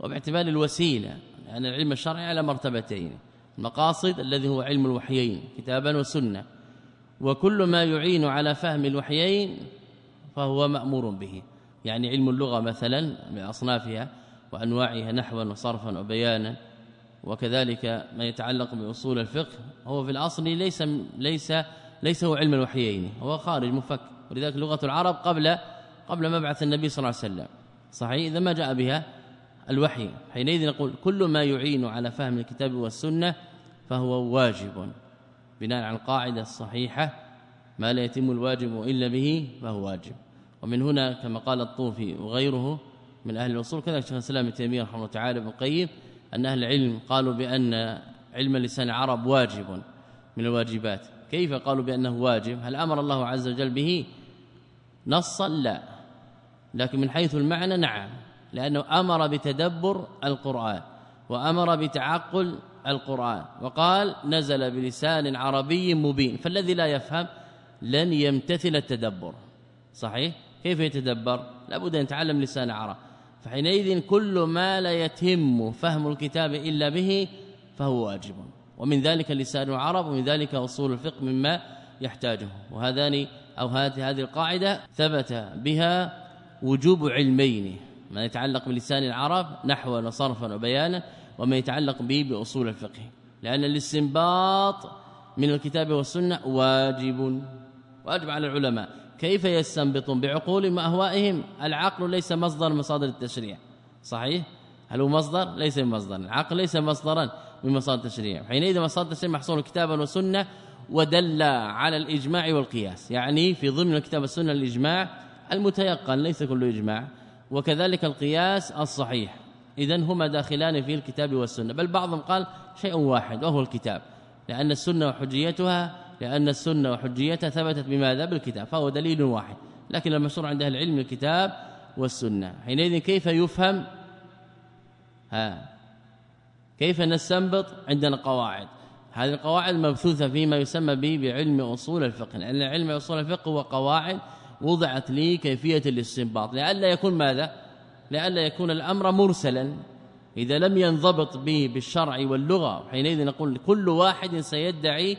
وباعتبار الوسيلة لأن العلم الشرعي على مرتبتين المقاصد الذي هو علم الوحيين كتابا وسنة وكل ما يعين على فهم الوحيين فهو مأمور به يعني علم اللغة مثلا باصنافها وأنواعها نحوا وصرفا وبيانا وكذلك ما يتعلق بأصول الفقه هو في الأصل ليس ليس ليس هو علم الوحيين هو خارج مفك ولذلك لغة العرب قبل قبل مبعث النبي صلى الله عليه وسلم. صحيح؟ إذا ما جاء بها الوحي. حينئذ نقول كل ما يعين على فهم الكتاب والسنة فهو واجب. بناء على القاعدة الصحيحة ما لا يتم الواجب إلا به فهو واجب. ومن هنا كما قال الطوفي وغيره من أهل الأصول كذلك شيخ الإسلام ابن تيمية رحمه الله تعالى ابن القيم أن أهل العلم قالوا بأن علم لسان العرب واجب من الواجبات. كيف قالوا بأنه واجب؟ هل أمر الله عز وجل به؟ نصا لا. لكن من حيث المعنى نعم لأنه أمر بتدبر القرآن وأمر بتعقل القرآن وقال نزل بلسان عربي مبين فالذي لا يفهم لن يمتثل التدبر. صحيح؟ كيف يتدبر؟ لابد أن يتعلم لسان عرب. فحينئذ كل ما لا يتم فهم الكتاب إلا به فهو واجب. ومن ذلك لسان العرب ومن ذلك أصول الفقه مما يحتاجه. وهذان أو هذه القاعدة ثبت بها وجوب علمين ما يتعلق بلسان العرب نحوا وصرفا وبيانا وما يتعلق به بأصول الفقه. لأن الاستنباط من الكتاب والسنة واجب واجب على العلماء. كيف يستنبطون؟ بعقول واهوائهم العقل ليس مصدر مصادر التشريع. صحيح؟ هل هو مصدر؟ ليس مصدر العقل ليس مصدرا من مصادر التشريع. حينئذ مصادر التشريع محصور كتابا وسنة ودل على الإجماع والقياس. يعني في ضمن الكتاب والسنة الإجماع المتيقن ليس كل إجماع وكذلك القياس الصحيح. اذا هما داخلان في الكتاب والسنة بل بعضهم قال شيء واحد وهو الكتاب لأن السنة وحجيتها لأن السنة وحجيتها ثبتت بماذا؟ بالكتاب فهو دليل واحد. لكن المشهور عند أهل العلم الكتاب والسنة. حينئذ كيف يفهم؟ ها كيف نستنبط؟ عندنا قواعد. هذه القواعد مبثوثة فيما يسمى به بعلم أصول الفقه. لأن علم أصول الفقه هو قواعد وضعت لي كيفية الاستنباط. لئلا يكون ماذا؟ لئلا يكون الأمر مرسلا. إذا لم ينضبط به بالشرع واللغة حينئذ نقول كل واحد سيدعي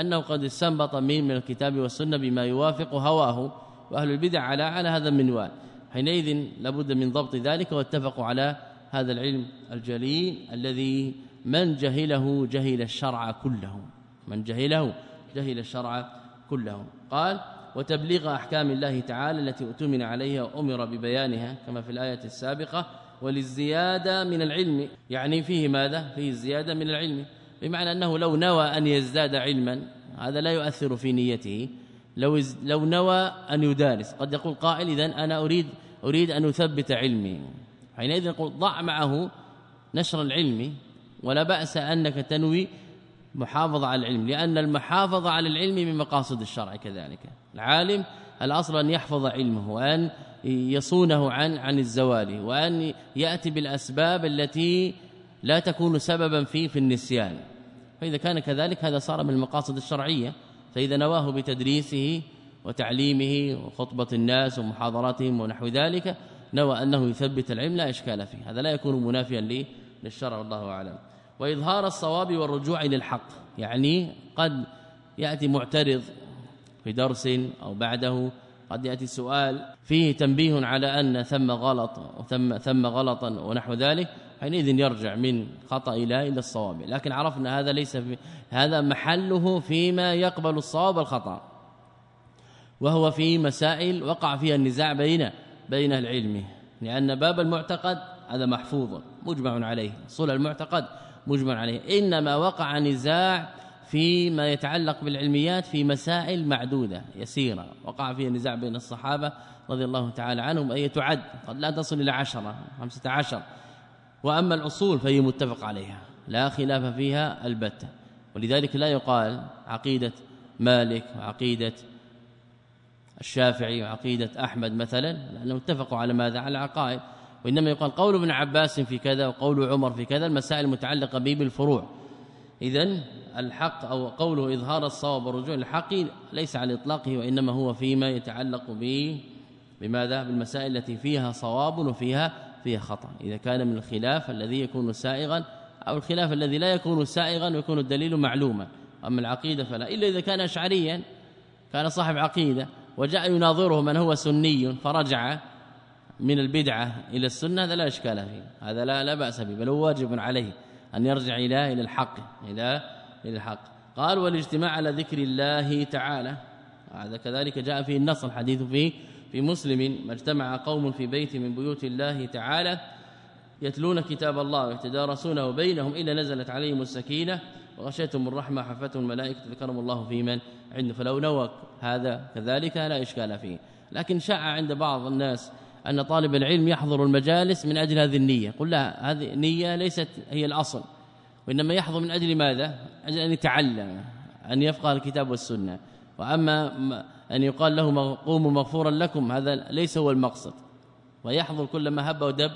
أنه قد استنبط من من الكتاب والسنة بما يوافق هواه وأهل البدع على على هذا المنوال. حينئذ لابد من ضبط ذلك واتفقوا على هذا العلم الجليل الذي من جهله جهل الشرع كله. من جهله جهل الشرع كله. قال وتبليغ أحكام الله تعالى التي اؤتمن عليها وأمر ببيانها كما في الآية السابقة وللزيادة من العلم. يعني فيه ماذا؟ فيه الزياده من العلم. بمعنى أنه لو نوى أن يزداد علما هذا لا يؤثر في نيته. لو لو نوى أن يدارس. قد يقول قائل اذا أنا أريد أريد أن أثبت علمي. حينئذ نقول ضع معه نشر العلم ولا بأس أنك تنوي محافظة على العلم لأن المحافظة على العلم من مقاصد الشرع كذلك. العالم الأصل أن يحفظ علمه وأن يصونه عن عن الزوال وأن يأتي بالأسباب التي لا تكون سببا فيه في النسيان. فإذا كان كذلك هذا صار من المقاصد الشرعية. فإذا نواه بتدريسه وتعليمه وخطبة الناس ومحاضراتهم ونحو ذلك نوى أنه يثبت العلم لا إشكال فيه. هذا لا يكون منافيا للشرع والله أعلم. وإظهار الصواب والرجوع إلى الحق يعني قد يأتي معترض في درس أو بعده قد يأتي سؤال فيه تنبيه على أن ثم غلط وثم ثم غلطا ونحو ذلك حينئذ يرجع من خطأ إلى إلى الصواب. لكن عرفنا هذا ليس في هذا محله فيما يقبل الصواب والخطأ. وهو في مسائل وقع فيها النزاع بين بين العلم. لأن باب المعتقد هذا محفوظ مجمع عليه. صلح المعتقد مجمع عليه. إنما وقع نزاع فيما يتعلق بالعلميات في مسائل معدودة يسيرة. وقع فيها نزاع بين الصحابة رضي الله تعالى عنهم أي تعد. قد لا تصل إلى عشرة خمسة عشر. وأما الأصول فهي متفق عليها لا خلاف فيها البتة. ولذلك لا يقال عقيدة مالك وعقيده الشافعي وعقيده أحمد مثلا لانهم اتفقوا على ماذا؟ على العقائد وإنما يقال قول ابن عباس في كذا وقول عمر في كذا المسائل المتعلقة به بالفروع. اذا الحق أو قوله إظهار الصواب والرجوع للحق ليس على إطلاقه وإنما هو فيما يتعلق به بماذا؟ بالمسائل التي فيها صواب وفيها فيها خطأ. إذا كان من الخلاف الذي يكون سائغا أو الخلاف الذي لا يكون سائغا ويكون الدليل معلوما. أما العقيدة فلا. إلا إذا كان اشعريا كان صاحب عقيدة وجاء يناظره من هو سني فرجع من البدعة إلى السنة هذا لا إشكال فيه هذا لا لا بأس به بل هو واجب عليه أن يرجع إلى إلى الحق إلى إلى الحق. قال والإجتماع على ذكر الله تعالى هذا كذلك جاء فيه النص الحديث فيه في مسلم ما اجتمع قوم في بيت من بيوت الله تعالى يتلون كتاب الله ويتدارسونه بينهم إلا نزلت عليهم السكينة وغشيتهم الرحمة حفتهم الملائكة ذكرهم الله في من عنده فلو نوى هذا كذلك لا إشكال فيه. لكن شاع عند بعض الناس أن طالب العلم يحضر المجالس من أجل هذه النية. قل لا هذه النية ليست هي الأصل وإنما يحضر من أجل ماذا؟ أجل أن يتعلم أن يفقه الكتاب والسنة. وأما أن يقال له قوموا مغفورا لكم هذا ليس هو المقصد. ويحضر كلما هب ودب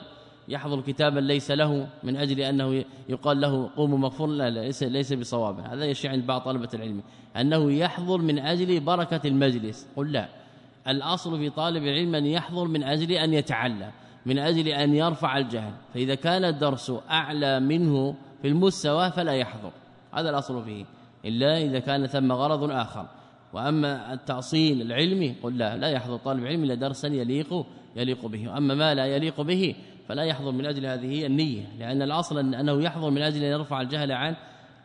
يحضر كتابا ليس له من أجل أنه يقال له قوموا مغفورا لا, لا ليس, ليس بصواب هذا يشيع عند بعض طلبة العلم أنه يحضر من أجل بركة المجلس. قل لا. الأصل في طالب العلم أن يحضر من أجل أن يتعلم من أجل أن يرفع الجهل. فإذا كان الدرس أعلى منه في المستوى فلا يحضر. هذا الأصل فيه. إلا إذا كان ثم غرض آخر. وأما التأصيل العلمي قل لا لا يحضر طالب علم إلا درسا يليق يليق به. اما ما لا يليق به فلا يحضر من أجل هذه النية لأن الأصل أنه يحضر من أجل أن يرفع الجهل عن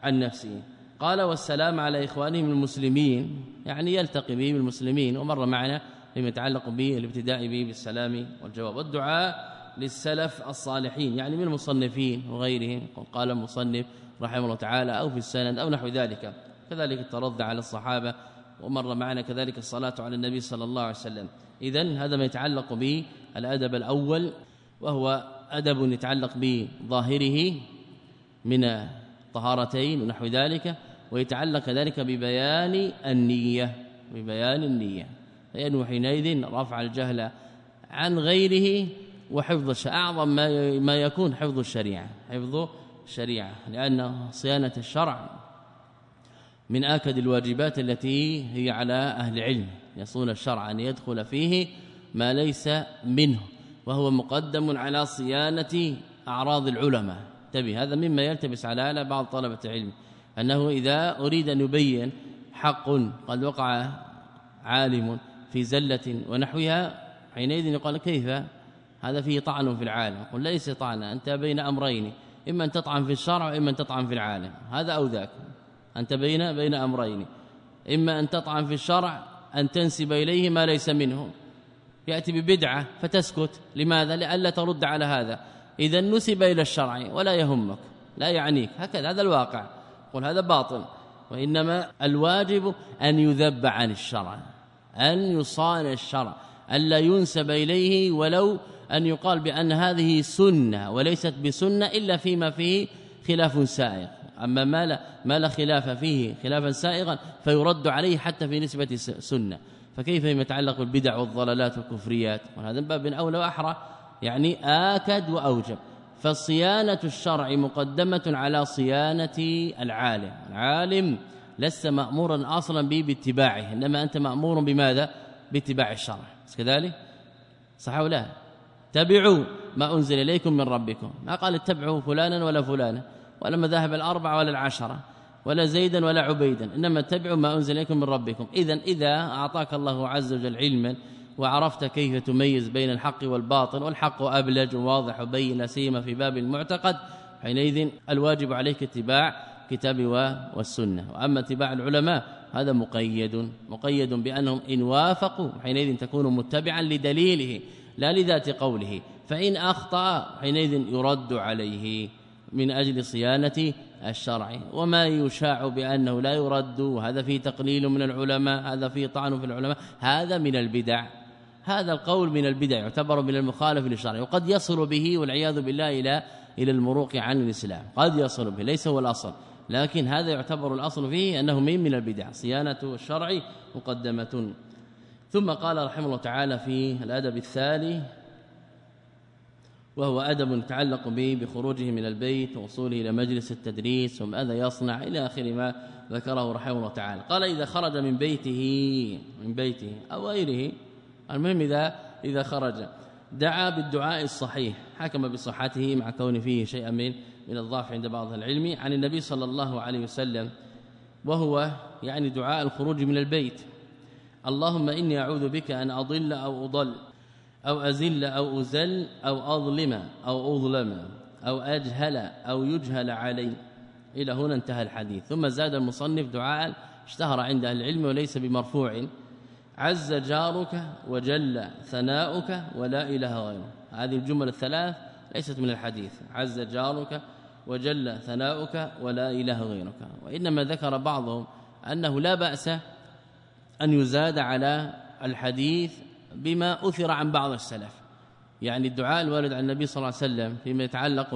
عن نفسه. قال والسلام على إخوانهم المسلمين يعني يلتقي به بالمسلمين ومر معنا فيما يتعلق به الابتداء به بالسلام والجواب. والدعاء للسلف الصالحين يعني من المصنفين وغيرهم قال المصنف رحمه الله تعالى أو في السند أو نحو ذلك. كذلك الترضع على الصحابة ومر معنا كذلك الصلاة على النبي صلى الله عليه وسلم. اذا هذا ما يتعلق به الأدب الأول وهو أدب يتعلق بظاهره من طهارتين ونحو ذلك. ويتعلق كذلك ببيان النية ببيان النية. فينوي حينئذ رفع الجهل عن غيره وحفظ أعظم ما ما يكون حفظ الشريعة حفظ الشريعة لأن صيانة الشرع من آكد الواجبات التي هي على أهل العلم. يصون الشرع أن يدخل فيه ما ليس منه وهو مقدم على صيانة أعراض العلماء. انتبه هذا مما يلتبس على بعض طلبة العلم. أنه إذا أريد أن يبين حق قد وقع عالم في زلة ونحوها حينئذ يقال كيف؟ هذا فيه طعن في العالم. قل ليس طعنا أنت بين أمرين إما أن تطعن في الشرع واما أن تطعن في العالم. هذا أو ذاك. أنت بين بين أمرين. إما أن تطعن في الشرع أن تنسب إليه ما ليس منه. يأتي ببدعة فتسكت. لماذا؟ لئلا ترد على هذا. إذا نسب إلى الشرع ولا يهمك لا يعنيك. هكذا هذا الواقع. قل هذا باطل وإنما الواجب أن يذب عن الشرع أن يصان الشرع الا ينسب إليه ولو أن يقال بأن هذه سنة وليست بسنة إلا فيما فيه خلاف سائغ أما ما لا, ما لا خلاف فيه خلافا سائغا فيرد عليه حتى في نسبة سنة. فكيف فيما يتعلق بالبدع والضلالات والكفريات؟ وهذا باب أولى وأحرى يعني آكد وأوجب. فصيانة الشرع مقدمة على صيانة العالم. العالم لست مأمورا أصلا به باتباعه إنما أنت مأمور بماذا؟ باتباع الشرع. كذلك؟ صح ولا لا؟ تبعوا ما أنزل إليكم من ربكم. ما قال اتبعوا فلانا ولا فلانا ولا مذاهب الاربعه ولا العشرة ولا زيدا ولا عبيدا إنما اتبعوا ما أنزل إليكم من ربكم. اذا إذا أعطاك الله عز وجل علما وعرفت كيف تميز بين الحق والباطل والحق أبلج وواضح وبين سيما في باب المعتقد. حينئذ الواجب عليك اتباع كتاب والسنة. وأما اتباع العلماء هذا مقيد مقيد بأنهم إن وافقوا حينئذ تكون متبعا لدليله لا لذات قوله. فإن أخطأ حينئذ يرد عليه من أجل صيانة الشرع. وما يشاع بأنه لا يرد وهذا فيه تقليل من العلماء هذا فيه طعن في العلماء هذا من البدع. هذا القول من البدع يعتبر من المخالف للشرع وقد يصل به والعياذ بالله إلى إلى المروق عن الإسلام قد يصل به ليس هو الأصل لكن هذا يعتبر الأصل فيه أنه من من البدع صيانة الشرع مقدمة. ثم قال رحمه الله تعالى في الأدب الثاني وهو أدب يتعلق به بخروجه من البيت ووصوله إلى مجلس التدريس وماذا يصنع إلى آخر ما ذكره رحمه الله تعالى. قال إذا خرج من بيته من بيته أو غيره المهم إذا إذا خرج. دعا بالدعاء الصحيح. حكم بصحته مع كون فيه شيئا من من الضعف عند بعض العلم عن النبي صلى الله عليه وسلم وهو يعني دعاء الخروج من البيت. اللهم إني أعوذ بك أن أضل أو أضل أو أزل أو أزل أو أظلم أو أظلم أو أجهل أو يجهل علي. إلى هنا انتهى الحديث. ثم زاد المصنف دعاء اشتهر عند أهل العلم وليس بمرفوع. عز جارك وجل ثناؤك ولا إله غيره. هذه الجمل الثلاث ليست من الحديث. عز جارك وجل ثناؤك ولا إله غيرك. وإنما ذكر بعضهم أنه لا بأس أن يزاد على الحديث بما أثر عن بعض السلف. يعني الدعاء الوارد عن النبي صلى الله عليه وسلم فيما يتعلق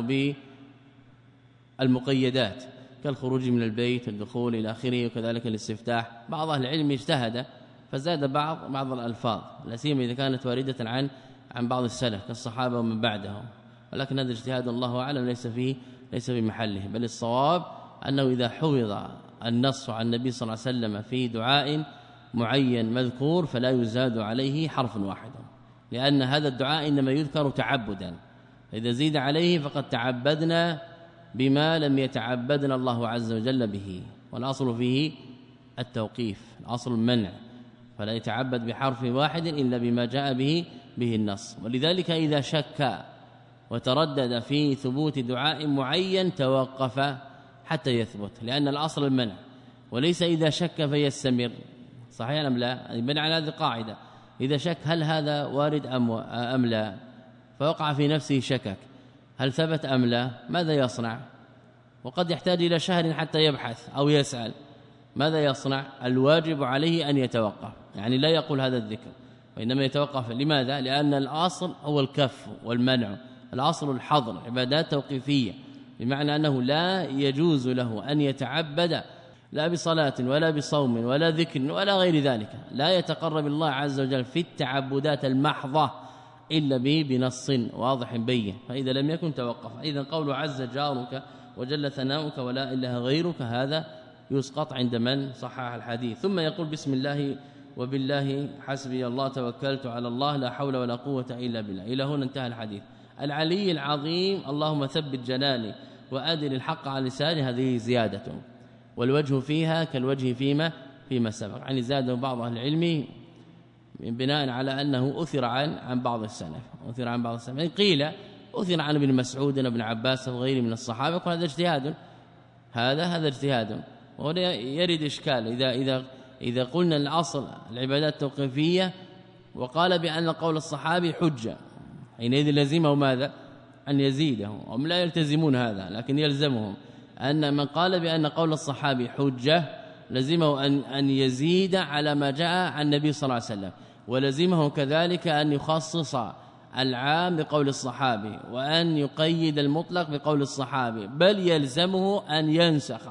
بالمقيدات كالخروج من البيت الدخول إلى آخره وكذلك الاستفتاح. بعض أهل العلم اجتهد فزاد بعض بعض الألفاظ. لا سيما إذا كانت واردة عن عن بعض السلف كالصحابة ومن بعدهم. ولكن هذا اجتهاد الله أعلم ليس فيه ليس بمحله بل الصواب أنه إذا حفظ النص عن النبي صلى الله عليه وسلم في دعاء معين مذكور فلا يزاد عليه حرف واحد. لأن هذا الدعاء إنما يذكر تعبدا. إذا زيد عليه فقد تعبدنا بما لم يتعبدنا الله عز وجل به. والأصل فيه التوقيف الأصل المنع. فلا يتعبد بحرف واحد إلا بما جاء به به النص. ولذلك إذا شك وتردد في ثبوت دعاء معين توقف حتى يثبت لأن الأصل المنع. وليس إذا شك فيستمر. صحيح أم لا؟ بناء على هذه القاعده إذا شك هل هذا وارد أم أم لا؟ فوقع في نفسه شكك. هل ثبت أم لا؟ ماذا يصنع؟ وقد يحتاج إلى شهر حتى يبحث أو يسأل. ماذا يصنع؟ الواجب عليه أن يتوقف. يعني لا يقول هذا الذكر وإنما يتوقف. لماذا؟ لأن الأصل هو الكف والمنع. الأصل الحظر عبادات توقيفية بمعنى أنه لا يجوز له أن يتعبد لا بصلاة ولا بصوم ولا ذكر ولا غير ذلك. لا يتقرب الله عز وجل في التعبدات المحضة إلا به بنص واضح بين. فإذا لم يكن توقف اذا قول عز جارك وجل ثناؤك ولا إله غيرك هذا يسقط عند من صحح الحديث. ثم يقول بسم الله وبالله حسبي الله توكلت على الله لا حول ولا قوة إلا بالله. إلى هنا انتهى الحديث. العلي العظيم اللهم ثبت جلالي وأدل الحق على لساني هذه زيادة. والوجه فيها كالوجه فيما فيما سبق. يعني زاد بعض أهل العلم بناء على أنه أثر عن عن بعض السلف. أثر عن بعض السلف. قيل أثر عن ابن مسعود وابن عباس وغيره من الصحابة وهذا اجتهاد. هذا هذا اجتهاد. وهنا يرد إشكال. اذا اذا إذا قلنا الأصل العبادات التوقيفية وقال بأن قول الصحابي حجة. حينئذ لزمه ماذا؟ أن يزيده هم لا يلتزمون هذا لكن يلزمهم. أن من قال بأن قول الصحابي حجة لزمه ان أن يزيد على ما جاء عن النبي صلى الله عليه وسلم. ولزمه كذلك أن يخصص العام بقول الصحابي وأن يقيد المطلق بقول الصحابي. بل يلزمه أن ينسخ.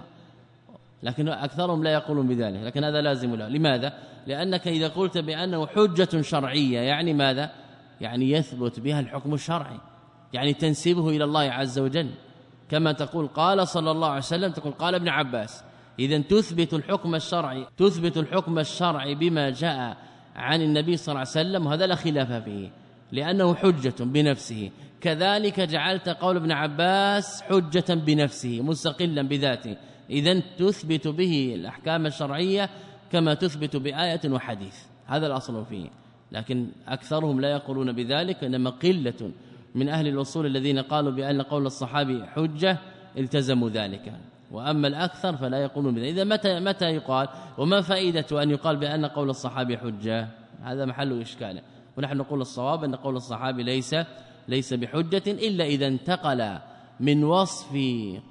لكن أكثرهم لا يقولون بذلك لكن هذا لازم له. لماذا؟ لأنك إذا قلت بأنه حجة شرعية يعني ماذا؟ يعني يثبت بها الحكم الشرعي يعني تنسبه إلى الله عز وجل. كما تقول قال صلى الله عليه وسلم تقول قال ابن عباس اذا تثبت الحكم الشرعي تثبت الحكم الشرعي بما جاء عن النبي صلى الله عليه وسلم وهذا لا خلاف فيه لأنه حجة بنفسه. كذلك جعلت قول ابن عباس حجة بنفسه مستقلا بذاته. إذا تثبت به الأحكام الشرعية كما تثبت بآية وحديث. هذا الأصل فيه. لكن أكثرهم لا يقولون بذلك إنما قلة من أهل الأصول الذين قالوا بأن قول الصحابي حجة التزموا ذلك. وأما الأكثر فلا يقولون بذلك. إذا متى متى يقال؟ وما فائدة أن يقال بأن قول الصحابي حجة؟ هذا محل إشكال. ونحن نقول الصواب أن قول الصحابي ليس ليس بحجة إلا إذا انتقل من وصف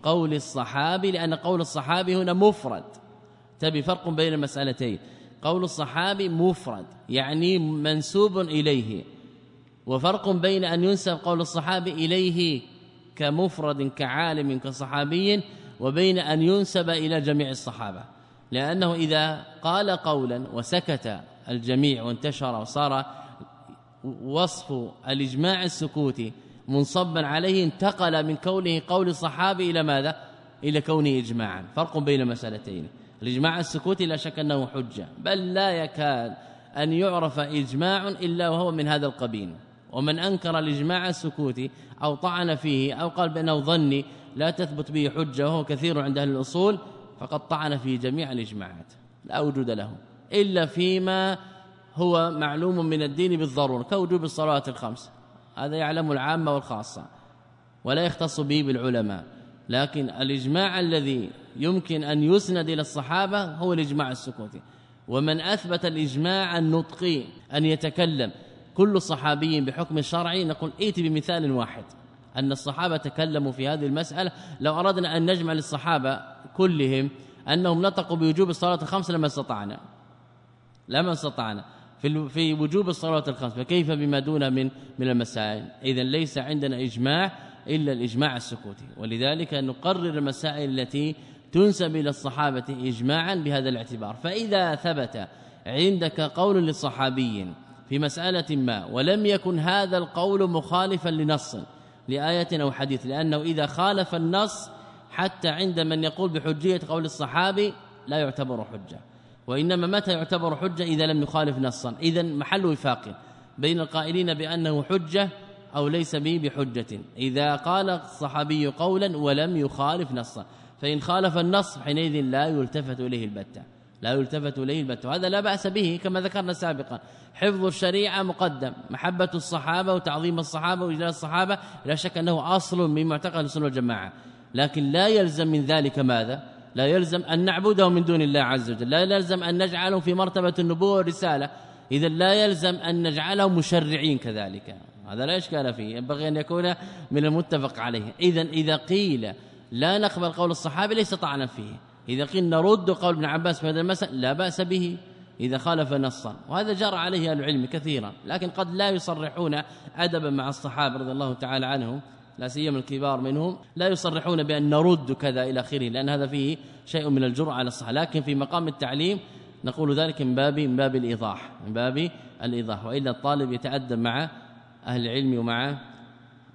قول الصحابي لأن قول الصحابي هنا مفرد. تبي فرق بين المسألتين. قول الصحابي مفرد يعني منسوب إليه. وفرق بين أن ينسب قول الصحابي إليه كمفرد كعالم كصحابي وبين أن ينسب إلى جميع الصحابة. لأنه إذا قال قولا وسكت الجميع وانتشر وصار وصف الإجماع السكوتي منصبا عليه انتقل من كونه قول الصحابي إلى ماذا؟ إلى كونه اجماعا. فرق بين المسألتين. الإجماع السكوتي لا شك أنه حجة بل لا يكاد أن يعرف إجماع إلا وهو من هذا القبيل. ومن أنكر الإجماع السكوتي أو طعن فيه أو قال بأنه ظني لا تثبت به حجة وهو كثير عند أهل الأصول فقد طعن في جميع الإجماعات. لا وجود له. إلا فيما هو معلوم من الدين بالضرورة كوجوب الصلاه الخمس. هذا يعلم العامة والخاصة ولا يختص به بالعلماء لكن الإجماع الذي يمكن أن يسند إلى الصحابة هو الإجماع السكوتي. ومن أثبت الإجماع النطقي أن يتكلم كل صحابي بحكم الشرعي نقول ائت بمثال واحد أن الصحابة تكلموا في هذه المسألة. لو أردنا أن نجمع للصحابة كلهم أنهم نطقوا بوجوب الصلاة الخمس لما استطعنا لما استطعنا. في في وجوب الصلاه الخمس. فكيف بما دون من من المسائل اذا ليس عندنا إجماع إلا الإجماع السكوتي. ولذلك نقرر المسائل التي تنسب إلى الصحابة اجماعا بهذا الاعتبار. فإذا ثبت عندك قول للصحابي في مسألة ما ولم يكن هذا القول مخالفا لنص لآية أو حديث لأنه إذا خالف النص حتى عند من يقول بحجية قول الصحابي لا يعتبر حجة. وإنما متى يعتبر حجة؟ إذا لم يخالف نصا. إذا محل وفاق بين القائلين بأنه حجة أو ليس به بحجة. إذا قال الصحابي قولا ولم يخالف نصا. فإن خالف النص حينئذ لا يلتفت إليه البتة. لا يلتفت إليه البتة. وهذا لا بأس به كما ذكرنا سابقا. حفظ الشريعة مقدم. محبة الصحابة وتعظيم الصحابة واجلال الصحابة لا شك أنه أصل من معتقد السنة والجماعة. لكن لا يلزم من ذلك ماذا؟ لا يلزم أن نعبده من دون الله عز وجل. لا يلزم أن نجعله في مرتبة النبوة والرسالة. إذا لا يلزم أن نجعله مشرعين كذلك. هذا لا إشكال فيه. ينبغي أن يكون من المتفق عليه. اذا إذا قيل لا نقبل قول الصحابة ليس طعنا فيه. إذا قيل نرد قول ابن عباس في هذا المسألة لا بأس به. إذا خالف نصا. وهذا جرى عليه العلم كثيرا. لكن قد لا يصرحون أدبا مع الصحابة رضي الله تعالى عنهم. لا سيما الكبار منهم لا يصرحون بأن نرد كذا إلى آخره لأن هذا فيه شيء من الجرأة على الصحة. لكن في مقام التعليم نقول ذلك من باب من باب الإيضاح من باب الإيضاح. وإلا الطالب يتأدب مع أهل العلم ومع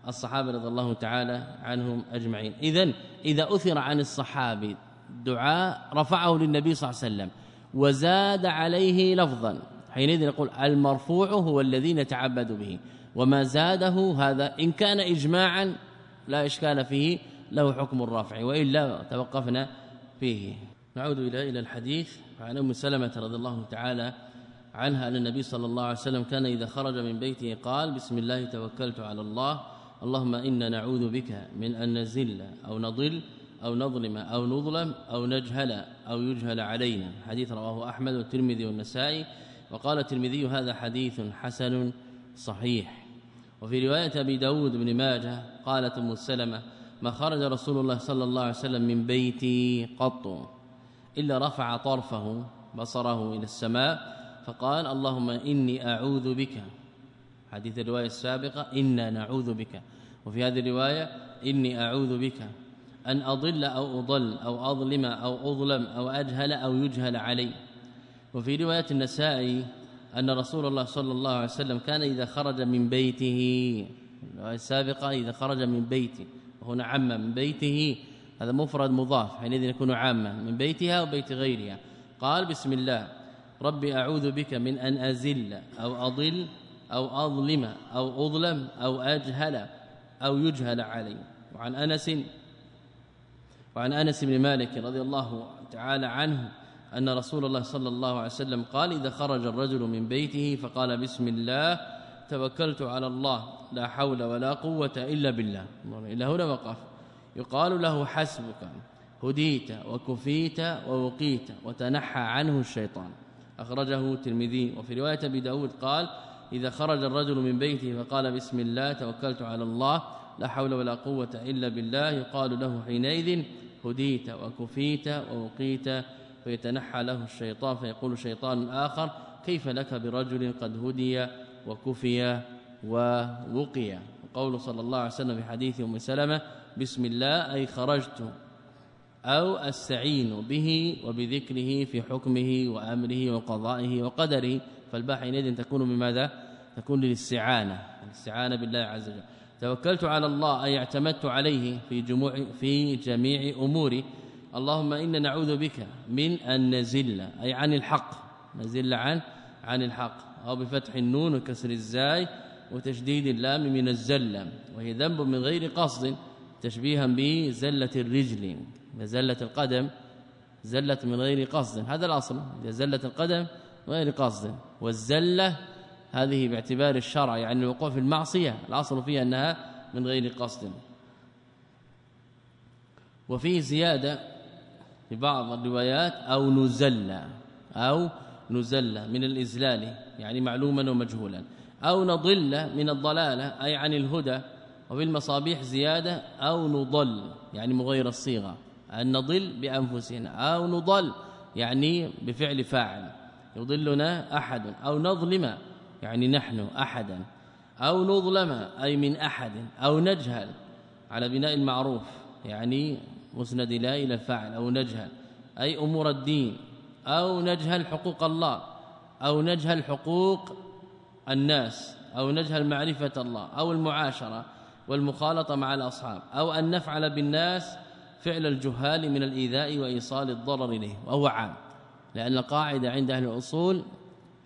الصحابة رضي الله تعالى عنهم أجمعين. اذا إذا أثر عن الصحابي دعاء رفعه للنبي صلى الله عليه وسلم وزاد عليه لفظا حينئذ نقول المرفوع هو الذي نتعبد به. وما زاده هذا إن كان إجماعا لا إشكال فيه له حكم الرفع وإلا توقفنا فيه. نعود إلى إلى الحديث عن أم سلمة رضي الله تعالى عنها أن النبي صلى الله عليه وسلم كان إذا خرج من بيته قال بسم الله توكلت على الله اللهم إنا نعوذ بك من أن نزل أو نضل أو نظلم أو نظلم أو نجهل أو يجهل علينا. حديث رواه أحمد والترمذي والنسائي وقال الترمذي هذا حديث حسن صحيح. وفي رواية أبي داود بن ماجه قالت أم السلمة ما خرج رسول الله صلى الله عليه وسلم من بيتي قط إلا رفع طرفه بصره إلى السماء فقال اللهم إني أعوذ بك. حديث الرواية السابقة إنا نعوذ بك. وفي هذه الرواية إني أعوذ بك أن أضل أو أضل أو أظلم أو أظلم أو أجهل أو يجهل علي. وفي رواية النسائي أن رسول الله صلى الله عليه وسلم كان إذا خرج من بيته السابقة إذا خرج من بيته وهنا عم من بيته هذا مفرد مضاف حينئذ يكون عاما من بيتها وبيت غيرها. قال بسم الله ربي أعوذ بك من أن أزل أو أضل أو أظلم أو أظلم أو أجهل أو يجهل علي. وعن أنس وعن أنس بن مالك رضي الله تعالى عنه أن رسول الله صلى الله عليه وسلم قال إذا خرج الرجل من بيته فقال بسم الله توكلت على الله لا حول ولا قوة إلا بالله. إلى هنا وقف. يقال له حسبك هديت وكفيت ووقيت وتنحى عنه الشيطان. أخرجه الترمذي. وفي رواية أبي داود قال إذا خرج الرجل من بيته فقال بسم الله توكلت على الله لا حول ولا قوة إلا بالله. يقال له حينئذ هديت وكفيت ووقيت فيتنحى له الشيطان فيقول شيطان آخر كيف لك برجل قد هدي وكفي ووقي؟ وقول صلى الله عليه وسلم في حديث أم سلمة بسم الله أي خرجت أو أستعين به وبذكره في حكمه وأمره وقضائه وقدره. فالباء حينئذ تكون بماذا؟ تكون للاستعانة الاستعانة بالله عز وجل. توكلت على الله أي اعتمدت عليه في جموع في جميع أموري. اللهم إنا نعوذ بك من أن نزل أي عن الحق نزل عن عن الحق. أو بفتح النون وكسر الزاي وتشديد اللام من الزله وهي ذنب من غير قصد تشبيها بزلة الرجل. زله القدم زلت من غير قصد. هذا الأصل. إذا زلت القدم غير قصد. والزلة هذه باعتبار الشرع يعني الوقوع في المعصية. الأصل فيها أنها من غير قصد. وفيه زيادة في بعض الروايات أو نزل أو نزل من الإزلال يعني معلوما ومجهولا. أو نضل من الضلالة أي عن الهدى وفي المصابيح زيادة أو نضل يعني مغير الصيغة. أن نضل بأنفسنا أو نضل يعني بفعل فاعل. يضلنا أحد أو نظلم يعني نحن احدا. أو نظلم أي من أحد أو نجهل على بناء المعروف يعني مسند لا إلى الفاعل أو نجهل أي أمور الدين أو نجهل حقوق الله أو نجهل حقوق الناس أو نجهل معرفه الله أو المعاشرة والمخالطة مع الأصحاب أو أن نفعل بالناس فعل الجهال من الإيذاء وإيصال الضرر إليه وهو عام. لأن القاعدة عند أهل الأصول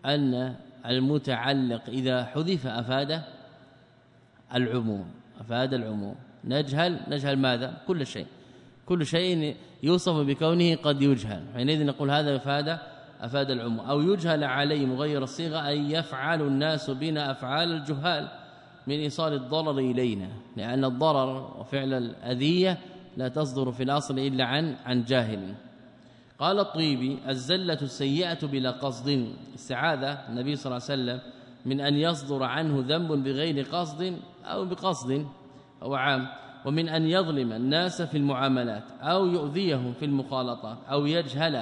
أن المتعلق إذا حذف أفاد العموم أفاد العموم. نجهل نجهل ماذا؟ كل شيء. كل شيء يوصف بكونه قد يجهل. حينئذ نقول هذا افاد أفاد العموم. أو يجهل عليه مغير الصيغة ان يفعل الناس بنا أفعال الجهال من إيصال الضرر إلينا. لأن الضرر وفعل الأذية لا تصدر في الأصل إلا عن عن جاهل. قال الطيبي الزلة السيئة بلا قصد. استعاذة النبي صلى الله عليه وسلم من أن يصدر عنه ذنب بغير قصد أو بقصد. أو عام. ومن أن يظلم الناس في المعاملات أو يؤذيهم في المخالطات أو يجهل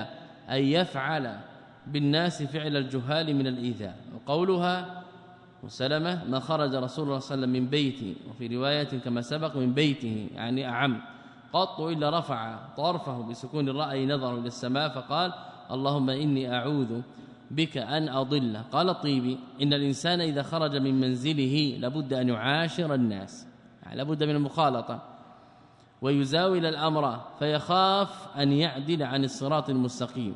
أن يفعل بالناس فعل الجهال من الإيذاء. وقولها وسلمة ما خرج رسول الله صلى الله عليه وسلم من بيته. وفي رواية كما سبق من بيته. يعني أعم. قط إلا رفع طرفه بسكون الرأي نظر إلى السماء فقال اللهم إني أعوذ بك أن أضل. قال الطيبي إن الإنسان إذا خرج من منزله لابد أن يعاشر الناس. لابد من المخالطة. ويزاول الأمر فيخاف أن يعدل عن الصراط المستقيم.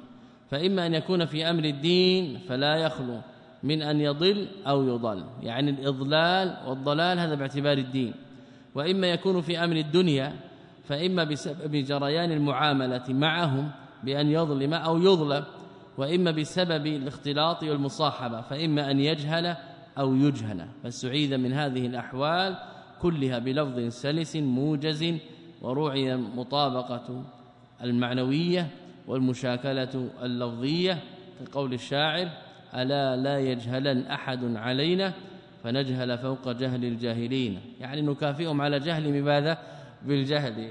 فإما أن يكون في أمر الدين فلا يخلو. من أن يضل أو يضل. يعني الإضلال والضلال هذا باعتبار الدين. وإما يكون في أمر الدنيا فإما بسبب جريان المعاملة معهم بأن يظلم أو يظلم. وإما بسبب الاختلاط والمصاحبة فإما أن يجهل أو يجهل. فاستعيذ من هذه الأحوال. كلها بلفظ سلس موجز وروعي مطابقة المعنوية والمشاكلة اللفظية كقول الشاعر ألا لا يجهلن أحد علينا فنجهل فوق جهل الجاهلين. يعني نكافئهم على جهل بماذا؟ بالجهل.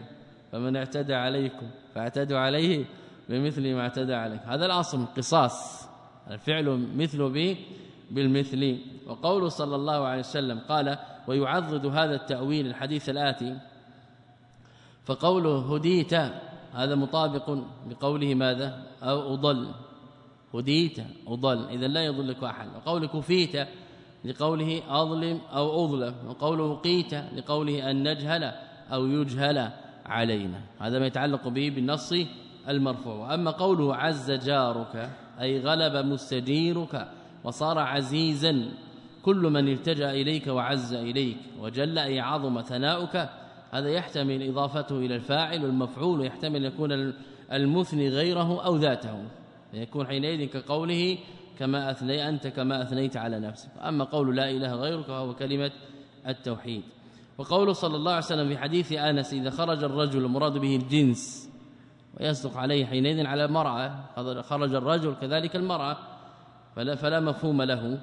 فمن اعتدى عليكم فاعتدوا عليه بمثل ما اعتدى عليك. هذا الأصل قصاص. الفعل مثل به بالمثل. وقوله صلى الله عليه وسلم قال ويعضد هذا التأويل الحديث الآتي فقوله هديت هذا مطابق بقوله ماذا؟ أو أضل هديت أضل إذا لا يضلك أحد. وقول كفيت لقوله أظلم أو أظلم وقوله قيت لقوله أن نجهل أو يجهل علينا هذا ما يتعلق به بالنص المرفوع. أما قوله عز جارك أي غلب مستجيرك وصار عزيزا كل من التجأ إليك وعز إليك وجل أي عظم ثناؤك هذا يحتمل إضافته إلى الفاعل والمفعول يحتمل يكون المثني غيره أو ذاته. يكون حينئذ كقوله كما أثني أنت كما أثنيت على نفسك. أما قول لا إله غيرك فهو كلمة التوحيد. وقوله صلى الله عليه وسلم في حديث أنس إذا خرج الرجل مراد به الجنس ويصدق عليه حينئذ على المراه خرج الرجل كذلك المرأة فلا فلا مفهوم له.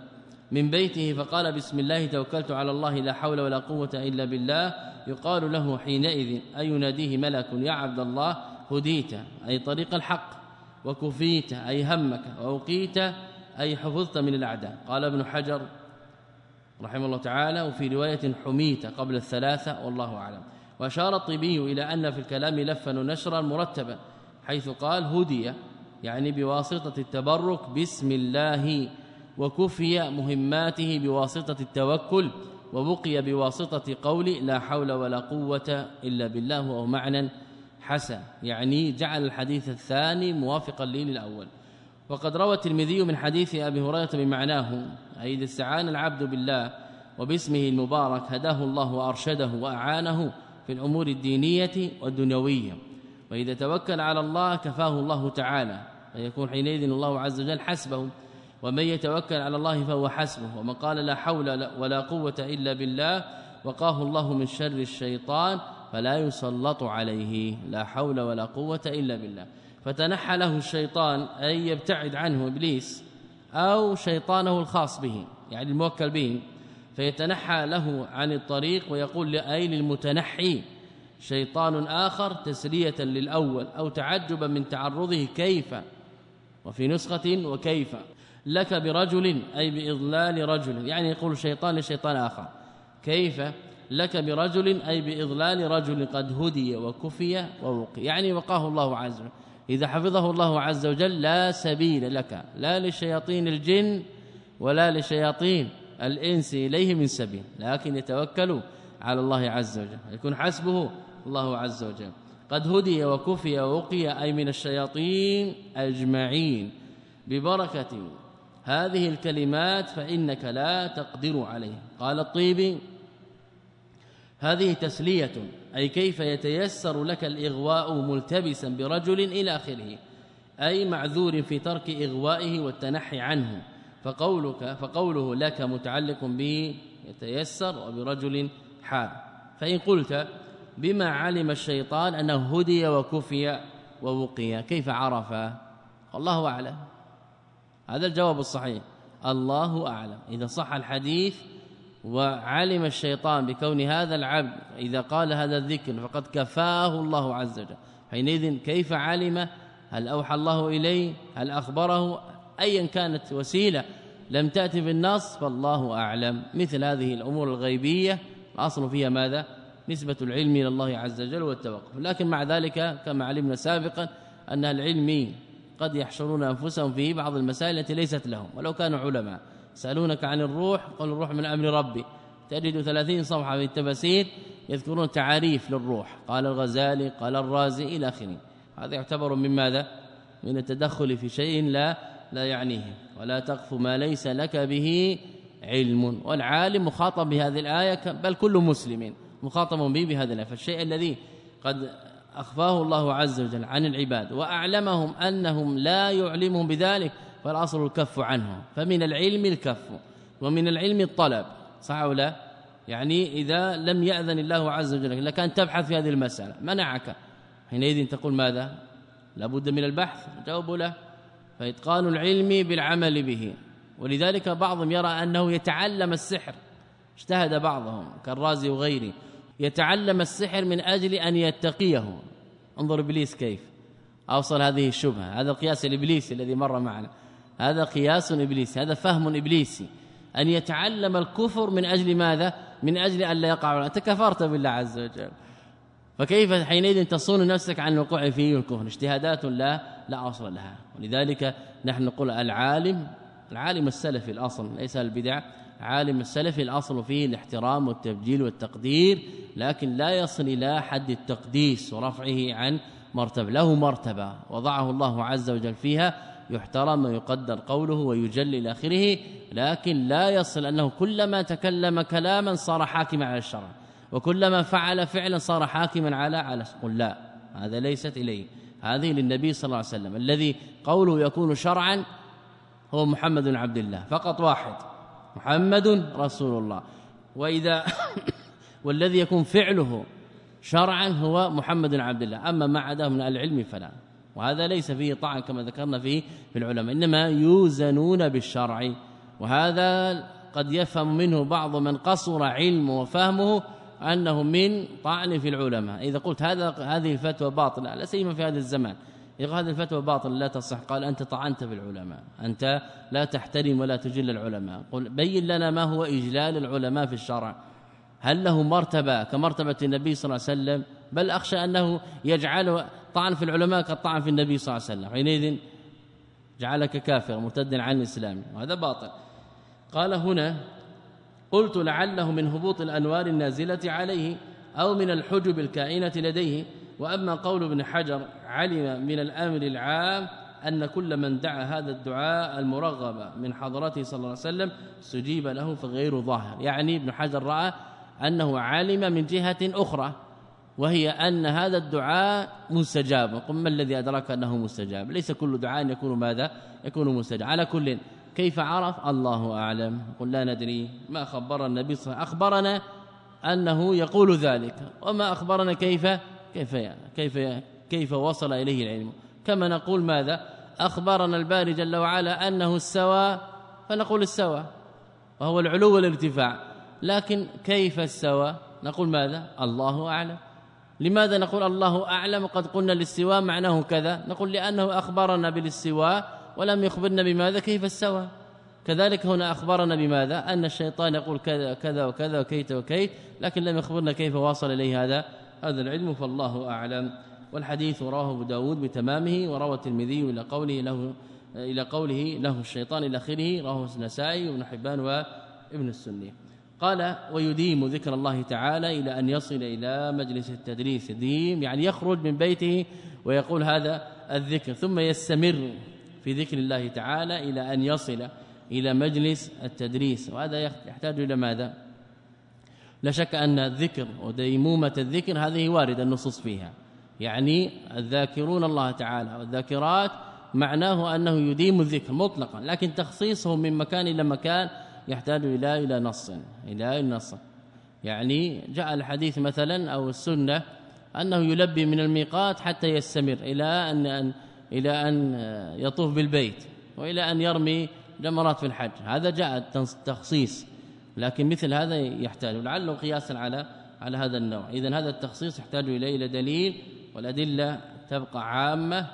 من بيته فقال بسم الله توكلت على الله لا حول ولا قوة إلا بالله. يقال له حينئذ أي يناديه ملك يا عبد الله هديت أي طريق الحق وكفيت أي همك وأوقيت أي حفظت من الأعداء. قال ابن حجر رحمه الله تعالى وفي رواية حميت قبل الثلاثة والله أعلم. وأشار الطبي إلى أن في الكلام لفا ونشرا مرتبا حيث قال هدي يعني بواسطة التبرك بسم الله. وكفي مهماته بواسطة التوكل وبقي بواسطة قول لا حول ولا قوة إلا بالله وهو معنى حسن. يعني جعل الحديث الثاني موافقا لي للأول. وقد روى الترمذي من حديث أبي هريرة بمعناه أي إذا استعان العبد بالله وباسمه المبارك هداه الله وأرشده وأعانه في الأمور الدينية والدنيوية. وإذا توكل على الله كفاه الله تعالى. فيكون حينئذ الله عز وجل حسبه. ومن يتوكل على الله فهو حسبه ومن قال لا حول ولا قوة إلا بالله وقاه الله من شر الشيطان فلا يسلط عليه لا حول ولا قوة إلا بالله. فتنحى له الشيطان أي يبتعد عنه إبليس أو شيطانه الخاص به يعني الموكل به. فيتنحى له عن الطريق ويقول لأي للمتنحي شيطان آخر تسلية للأول أو تعجبا من تعرضه كيف؟ وفي نسخة وكيف؟ لك برجل أي بإضلال رجل. يعني يقول الشيطان لشيطان آخر. كيف؟ لك برجل أي بإضلال رجل قد هدي وكفي ووقي. يعني وقاه الله عز وجل. إذا حفظه الله عز وجل لا سبيل لك. لا لشياطين الجن ولا لشياطين الإنس إليه من سبيل. لكن يتوكل على الله عز وجل. يكون حسبه الله عز وجل. قد هدي وكفي ووقي أي من الشياطين أجمعين. ببركة هذه الكلمات فإنك لا تقدر عليها. قال الطيبي هذه تسلية أي كيف يتيسر لك الإغواء ملتبسا برجل إلى آخره أي معذور في ترك إغوائه والتنحي عنه فقولك فقوله لك متعلق به يتيسر وبرجل حال فإن قلت بما علم الشيطان أنه هدي وكفي ووقي كيف عرف؟ الله أعلم. هذا الجواب الصحيح. الله أعلم. إذا صح الحديث وعلم الشيطان بكون هذا العبد إذا قال هذا الذكر فقد كفاه الله عز وجل. حينئذ كيف علم؟ هل أوحى الله إليه؟ هل أخبره؟ ايا كانت وسيلة. لم تأتي بالنص فالله أعلم. مثل هذه الأمور الغيبية. الأصل فيها ماذا؟ نسبة العلم إلى الله عز وجل والتوقف. لكن مع ذلك كما علمنا سابقا أن العلم قد يحشرون أنفسهم في بعض المسائل التي ليست لهم. ولو كانوا علماء. سالونك عن الروح قل الروح من أمر ربي. تجد 30 صفحة في التفاسير يذكرون تعاريف للروح. قال الغزالي قال الرازي إلى آخره. هذا يعتبر من ماذا؟ من التدخل في شيء لا لا يعنيه. ولا تقف ما ليس لك به علم. والعالم مخاطب بهذه الآية بل كل مسلم مخاطب به بهذه الآية. فالشيء الذي قد أخفاه الله عز وجل عن العباد وأعلمهم أنهم لا يعلمهم بذلك فالأصل الكف عنه فمن العلم الكف ومن العلم الطلب. صح أو لا؟ يعني إذا لم يأذن الله عز وجل لك ان تبحث في هذه المسألة. منعك. حينئذ تقول ماذا؟ لابد من البحث. جاوب له فإتقان العلم بالعمل به. ولذلك بعضهم يرى أنه يتعلم السحر. اجتهد بعضهم كالرازي وغيره. يتعلم السحر من أجل أن يتقيه. انظر إبليس كيف أوصل هذه الشبهة. هذا القياس الابليسي الذي مر معنا. هذا قياس ابليسي هذا فهم ابليسي أن يتعلم الكفر من أجل ماذا؟ من أجل أن لا يقع أنت كفرت بالله عز وجل. فكيف حينئذ تصون نفسك عن الوقوع فيه الكفر اجتهادات لا لا أصل لها. ولذلك نحن نقول العالم العالم السلفي الأصل ليس البدع. عالم السلف الأصل فيه الاحترام والتبجيل والتقدير لكن لا يصل إلى حد التقديس ورفعه عن مرتبه له مرتبة وضعه الله عز وجل فيها يحترم ويقدر قوله ويجل إلى آخره لكن لا يصل أنه كلما تكلم كلاما صار حاكما على الشرع وكلما فعل فعلا صار حاكما على على قل لا هذا ليست إليه هذه للنبي صلى الله عليه وسلم الذي قوله يكون شرعا هو محمد بن عبد الله فقط واحد. محمد رسول الله. وإذا والذي يكون فعله شرعا هو محمد بن عبد الله. أما ما عداه من العلم فلا. وهذا ليس فيه طعن كما ذكرنا فيه في العلماء. إنما يوزنون بالشرع. وهذا قد يفهم منه بعض من قصر علمه وفهمه أنه من طعن في العلماء. إذا قلت هذا هذه الفتوى باطلة. لا سيما في هذا الزمان. يقول هذه الفتوى باطل لا تصح. قال أنت طعنت بالعلماء أنت لا تحترم ولا تجل العلماء. قل بين لنا ما هو إجلال العلماء في الشرع. هل له مرتبة كمرتبة النبي صلى الله عليه وسلم؟ بل أخشى أنه يجعل طعن في العلماء كالطعن في النبي صلى الله عليه وسلم. حينئذ جعلك كافر مرتدا عن الإسلام. وهذا باطل. قال هنا قلت لعله من هبوط الأنوار النازلة عليه أو من الحجب الكائنة لديه. وأما قول ابن حجر علم من الأمر العام أن كل من دعا هذا الدعاء المرغب من حضرته صلى الله عليه وسلم استجيب له فغير ظاهر. يعني ابن حجر رأى أنه علم من جهة أخرى وهي أن هذا الدعاء مستجاب. قم ما الذي أدراك أنه مستجاب؟ ليس كل دعاء يكون ماذا؟ يكون مستجاب. على كل كيف عرف؟ الله أعلم. قل لا ندري. ما خبر النبي صلى الله عليه وسلم؟ أخبرنا أنه يقول ذلك. وما أخبرنا كيف؟ كيف كيف كيف وصل إليه العلم. كما نقول ماذا؟ أخبرنا الباري جل وعلا أنه استوى فنقول استوى وهو العلو والارتفاع. لكن كيف استوى؟ نقول ماذا؟ الله أعلم. لماذا نقول الله أعلم؟ قد قلنا الاستواء معناه كذا. نقول لأنه أخبرنا بالاستواء ولم يخبرنا بماذا كيف استوى. كذلك هنا أخبرنا بماذا؟ أن الشيطان يقول كذا كذا وكذا وكيت وكيت لكن لم يخبرنا كيف وصل إليه هذا هذا العلم فالله أعلم. والحديث رواه أبو داود بتمامه وروى الترمذي إلى قوله له إلى قوله له الشيطان إلى آخره رواه النسائي وابن حبان وابن السني. قال ويديم ذكر الله تعالى إلى أن يصل إلى مجلس التدريس يديم يعني يخرج من بيته ويقول هذا الذكر ثم يستمر في ذكر الله تعالى إلى أن يصل إلى مجلس التدريس. وهذا يحتاج إلى ماذا؟ لا شك أن الذكر وديمومة الذكر هذه واردة النصوص فيها. يعني الذاكرون الله تعالى والذاكرات معناه أنه يديم الذكر مطلقا لكن تخصيصه من مكان إلى مكان يحتاج إلى إلى نص إلى نص. يعني جاء الحديث مثلا أو السنة أنه يلبي من الميقات حتى يستمر إلى أن إلى أن يطوف بالبيت وإلى أن يرمي جمرات في الحج. هذا جاء التخصيص لكن مثل هذا يحتاج. لعله قياسا على على هذا النوع. اذا هذا التخصيص يحتاج اليه إلى دليل والأدلة تبقى عامة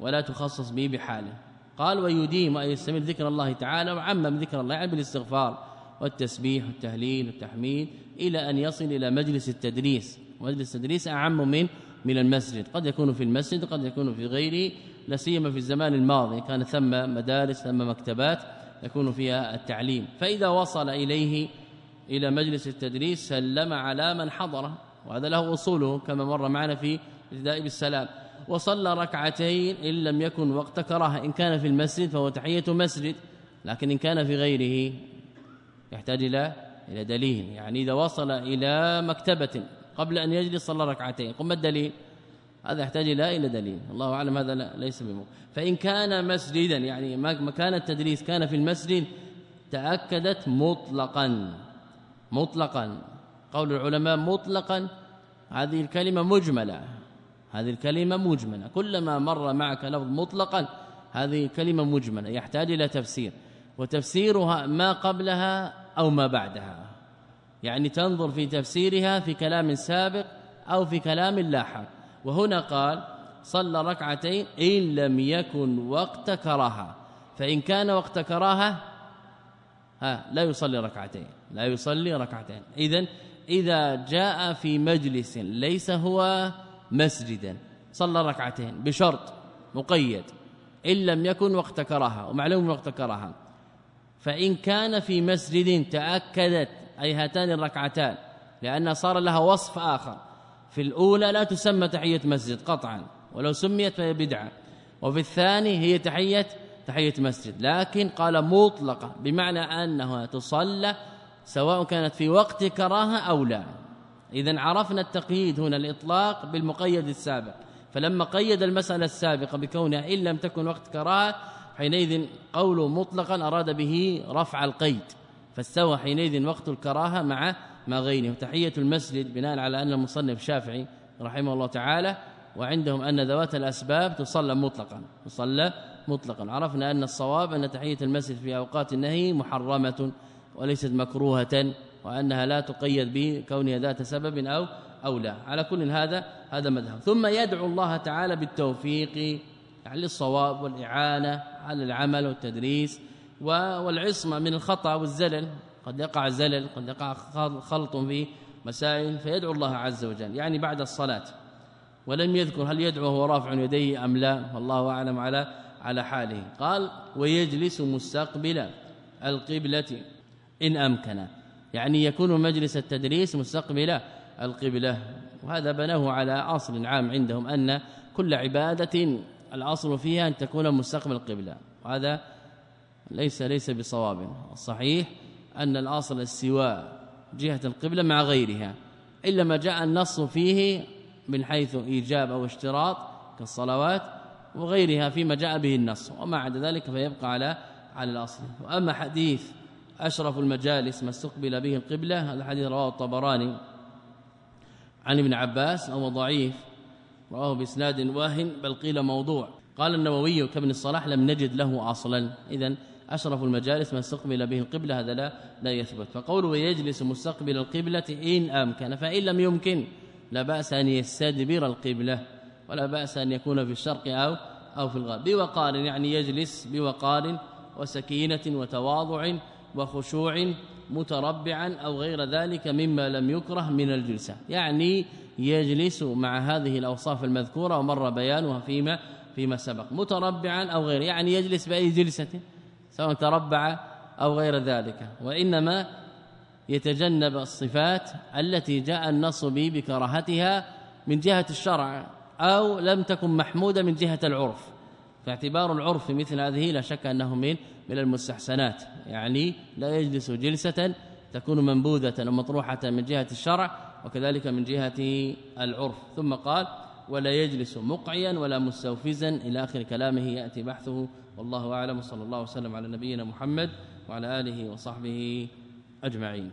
ولا تخصص به بحاله. قال ويديم اي يستمر ذكر الله تعالى وعمم ذكر الله يعني بالاستغفار والتسبيح والتهليل والتحميد إلى أن يصل إلى مجلس التدريس. مجلس التدريس أعم من من المسجد. قد يكون في المسجد قد يكون في غيره لا سيما في الزمان الماضي. كان ثم مدارس ثم مكتبات يكون فيها التعليم. فإذا وصل إليه إلى مجلس التدريس سلم على من حضره. وهذا له أصوله كما مر معنا في ابتداء بالسلام. وصلى ركعتين إن لم يكن وقت كراهة. إن كان في المسجد فهو تحية مسجد لكن إن كان في غيره يحتاج إلى إلى دليل. يعني إذا وصل إلى مكتبة قبل أن يجلس صلى ركعتين قم الدليل. هذا يحتاج إلى إلى دليل. الله أعلم هذا لا ليس بمو فإن كان مسجدا يعني مكان التدريس كان في المسجد تأكدت مطلقا. مطلقا. قول العلماء مطلقا. هذه الكلمة مجملة. هذه الكلمة مجملة. كلما مر معك لفظ مطلقا هذه كلمة مجملة يحتاج إلى تفسير. وتفسيرها ما قبلها أو ما بعدها. يعني تنظر في تفسيرها في كلام سابق أو في كلام لاحق. وهنا قال صلى ركعتين إن لم يكن وقت كراهة. فإن كان وقت كراهة ها لا يصلي ركعتين. لا يصلي ركعتين. اذا إذا جاء في مجلس ليس هو مسجدا صلى ركعتين بشرط مقيد إن لم يكن وقت كراهة ومعلوم وقت كراهة. فإن كان في مسجد تأكدت أي هاتان الركعتان لأن صار لها وصف آخر. في الأولى لا تسمى تحية مسجد قطعا ولو سميت فهي بدعة. وفي الثاني هي تحية تحية مسجد. لكن قال مطلقة بمعنى أنها تصلى سواء كانت في وقت كراهة أو لا. إذا عرفنا التقييد هنا الإطلاق بالمقيد السابق. فلما قيد المسألة السابقة بكونها إن لم تكن وقت كراهة حينئذ قوله مطلقا أراد به رفع القيد. فاستوى حينئذ وقت الكراهة مع ما غيره. تحية المسجد بناء على أن المصنف شافعي رحمه الله تعالى وعندهم أن ذوات الأسباب تصلى مطلقا تصلى مطلقا. عرفنا أن الصواب أن تحية المسجد في أوقات النهي محرمة وليست مكروهة. وأنها لا تقيد بكونها ذات سبب أو أو لا على كل هذا هذا مذهب. ثم يدعو الله تعالى بالتوفيق يعني للصواب والإعانة على العمل والتدريس والعصمة من الخطأ والزلل. قد يقع زلل قد يقع خلط في مسائل فيدعو الله عز وجل. يعني بعد الصلاة. ولم يذكر هل يدعو وهو رافع يديه أم لا. والله أعلم على على حاله. قال ويجلس مستقبل القبلة إن أمكن. يعني يكون مجلس التدريس مستقبل القبلة. وهذا بناه على أصل عام عندهم أن كل عبادة الأصل فيها أن تكون مستقبل القبلة. وهذا ليس ليس بصواب. الصحيح أن الأصل السواء جهة القبلة مع غيرها إلا ما جاء النص فيه من حيث إيجاب أو اشتراط كالصلوات وغيرها فيما جاء به النص وما عدا ذلك فيبقى على على الأصل. وأما حديث أشرف المجالس ما استقبل به القبلة هذا حديث رواه الطبراني عن ابن عباس أو ضعيف رواه بإسناد واهن بل قيل موضوع. قال النووي كابن الصلاح لم نجد له أصلا. اذا أشرف المجالس ما استقبل به القبلة هذا لا لا يثبت. فقوله يجلس مستقبل القبلة إن أمكن فإن لم يمكن لا بأس أن يستدبر القبلة ولا بأس أن يكون في الشرق أو أو في الغرب. بوقار يعني يجلس بوقار وسكينة وتواضع وخشوع متربعا أو غير ذلك مما لم يكره من الجلسة. يعني يجلس مع هذه الأوصاف المذكورة ومر بيانها فيما فيما سبق. متربعا أو غير. يعني يجلس بأي جلسة سواء تربع أو غير ذلك. وإنما يتجنب الصفات التي جاء النص به بكراهتها من جهة الشرع أو لم تكن محمودة من جهة العرف. فاعتبار العرف مثل هذه لا شك أنه من من المستحسنات. يعني لا يجلس جلسة تكون منبوذة ومطروحة من جهة الشرع وكذلك من جهة العرف. ثم قال ولا يجلس مقعيا ولا مستوفزا. إلى آخر كلامه يأتي بحثه. والله أعلم. صلى الله وسلم على نبينا محمد وعلى آله وصحبه أجمعين.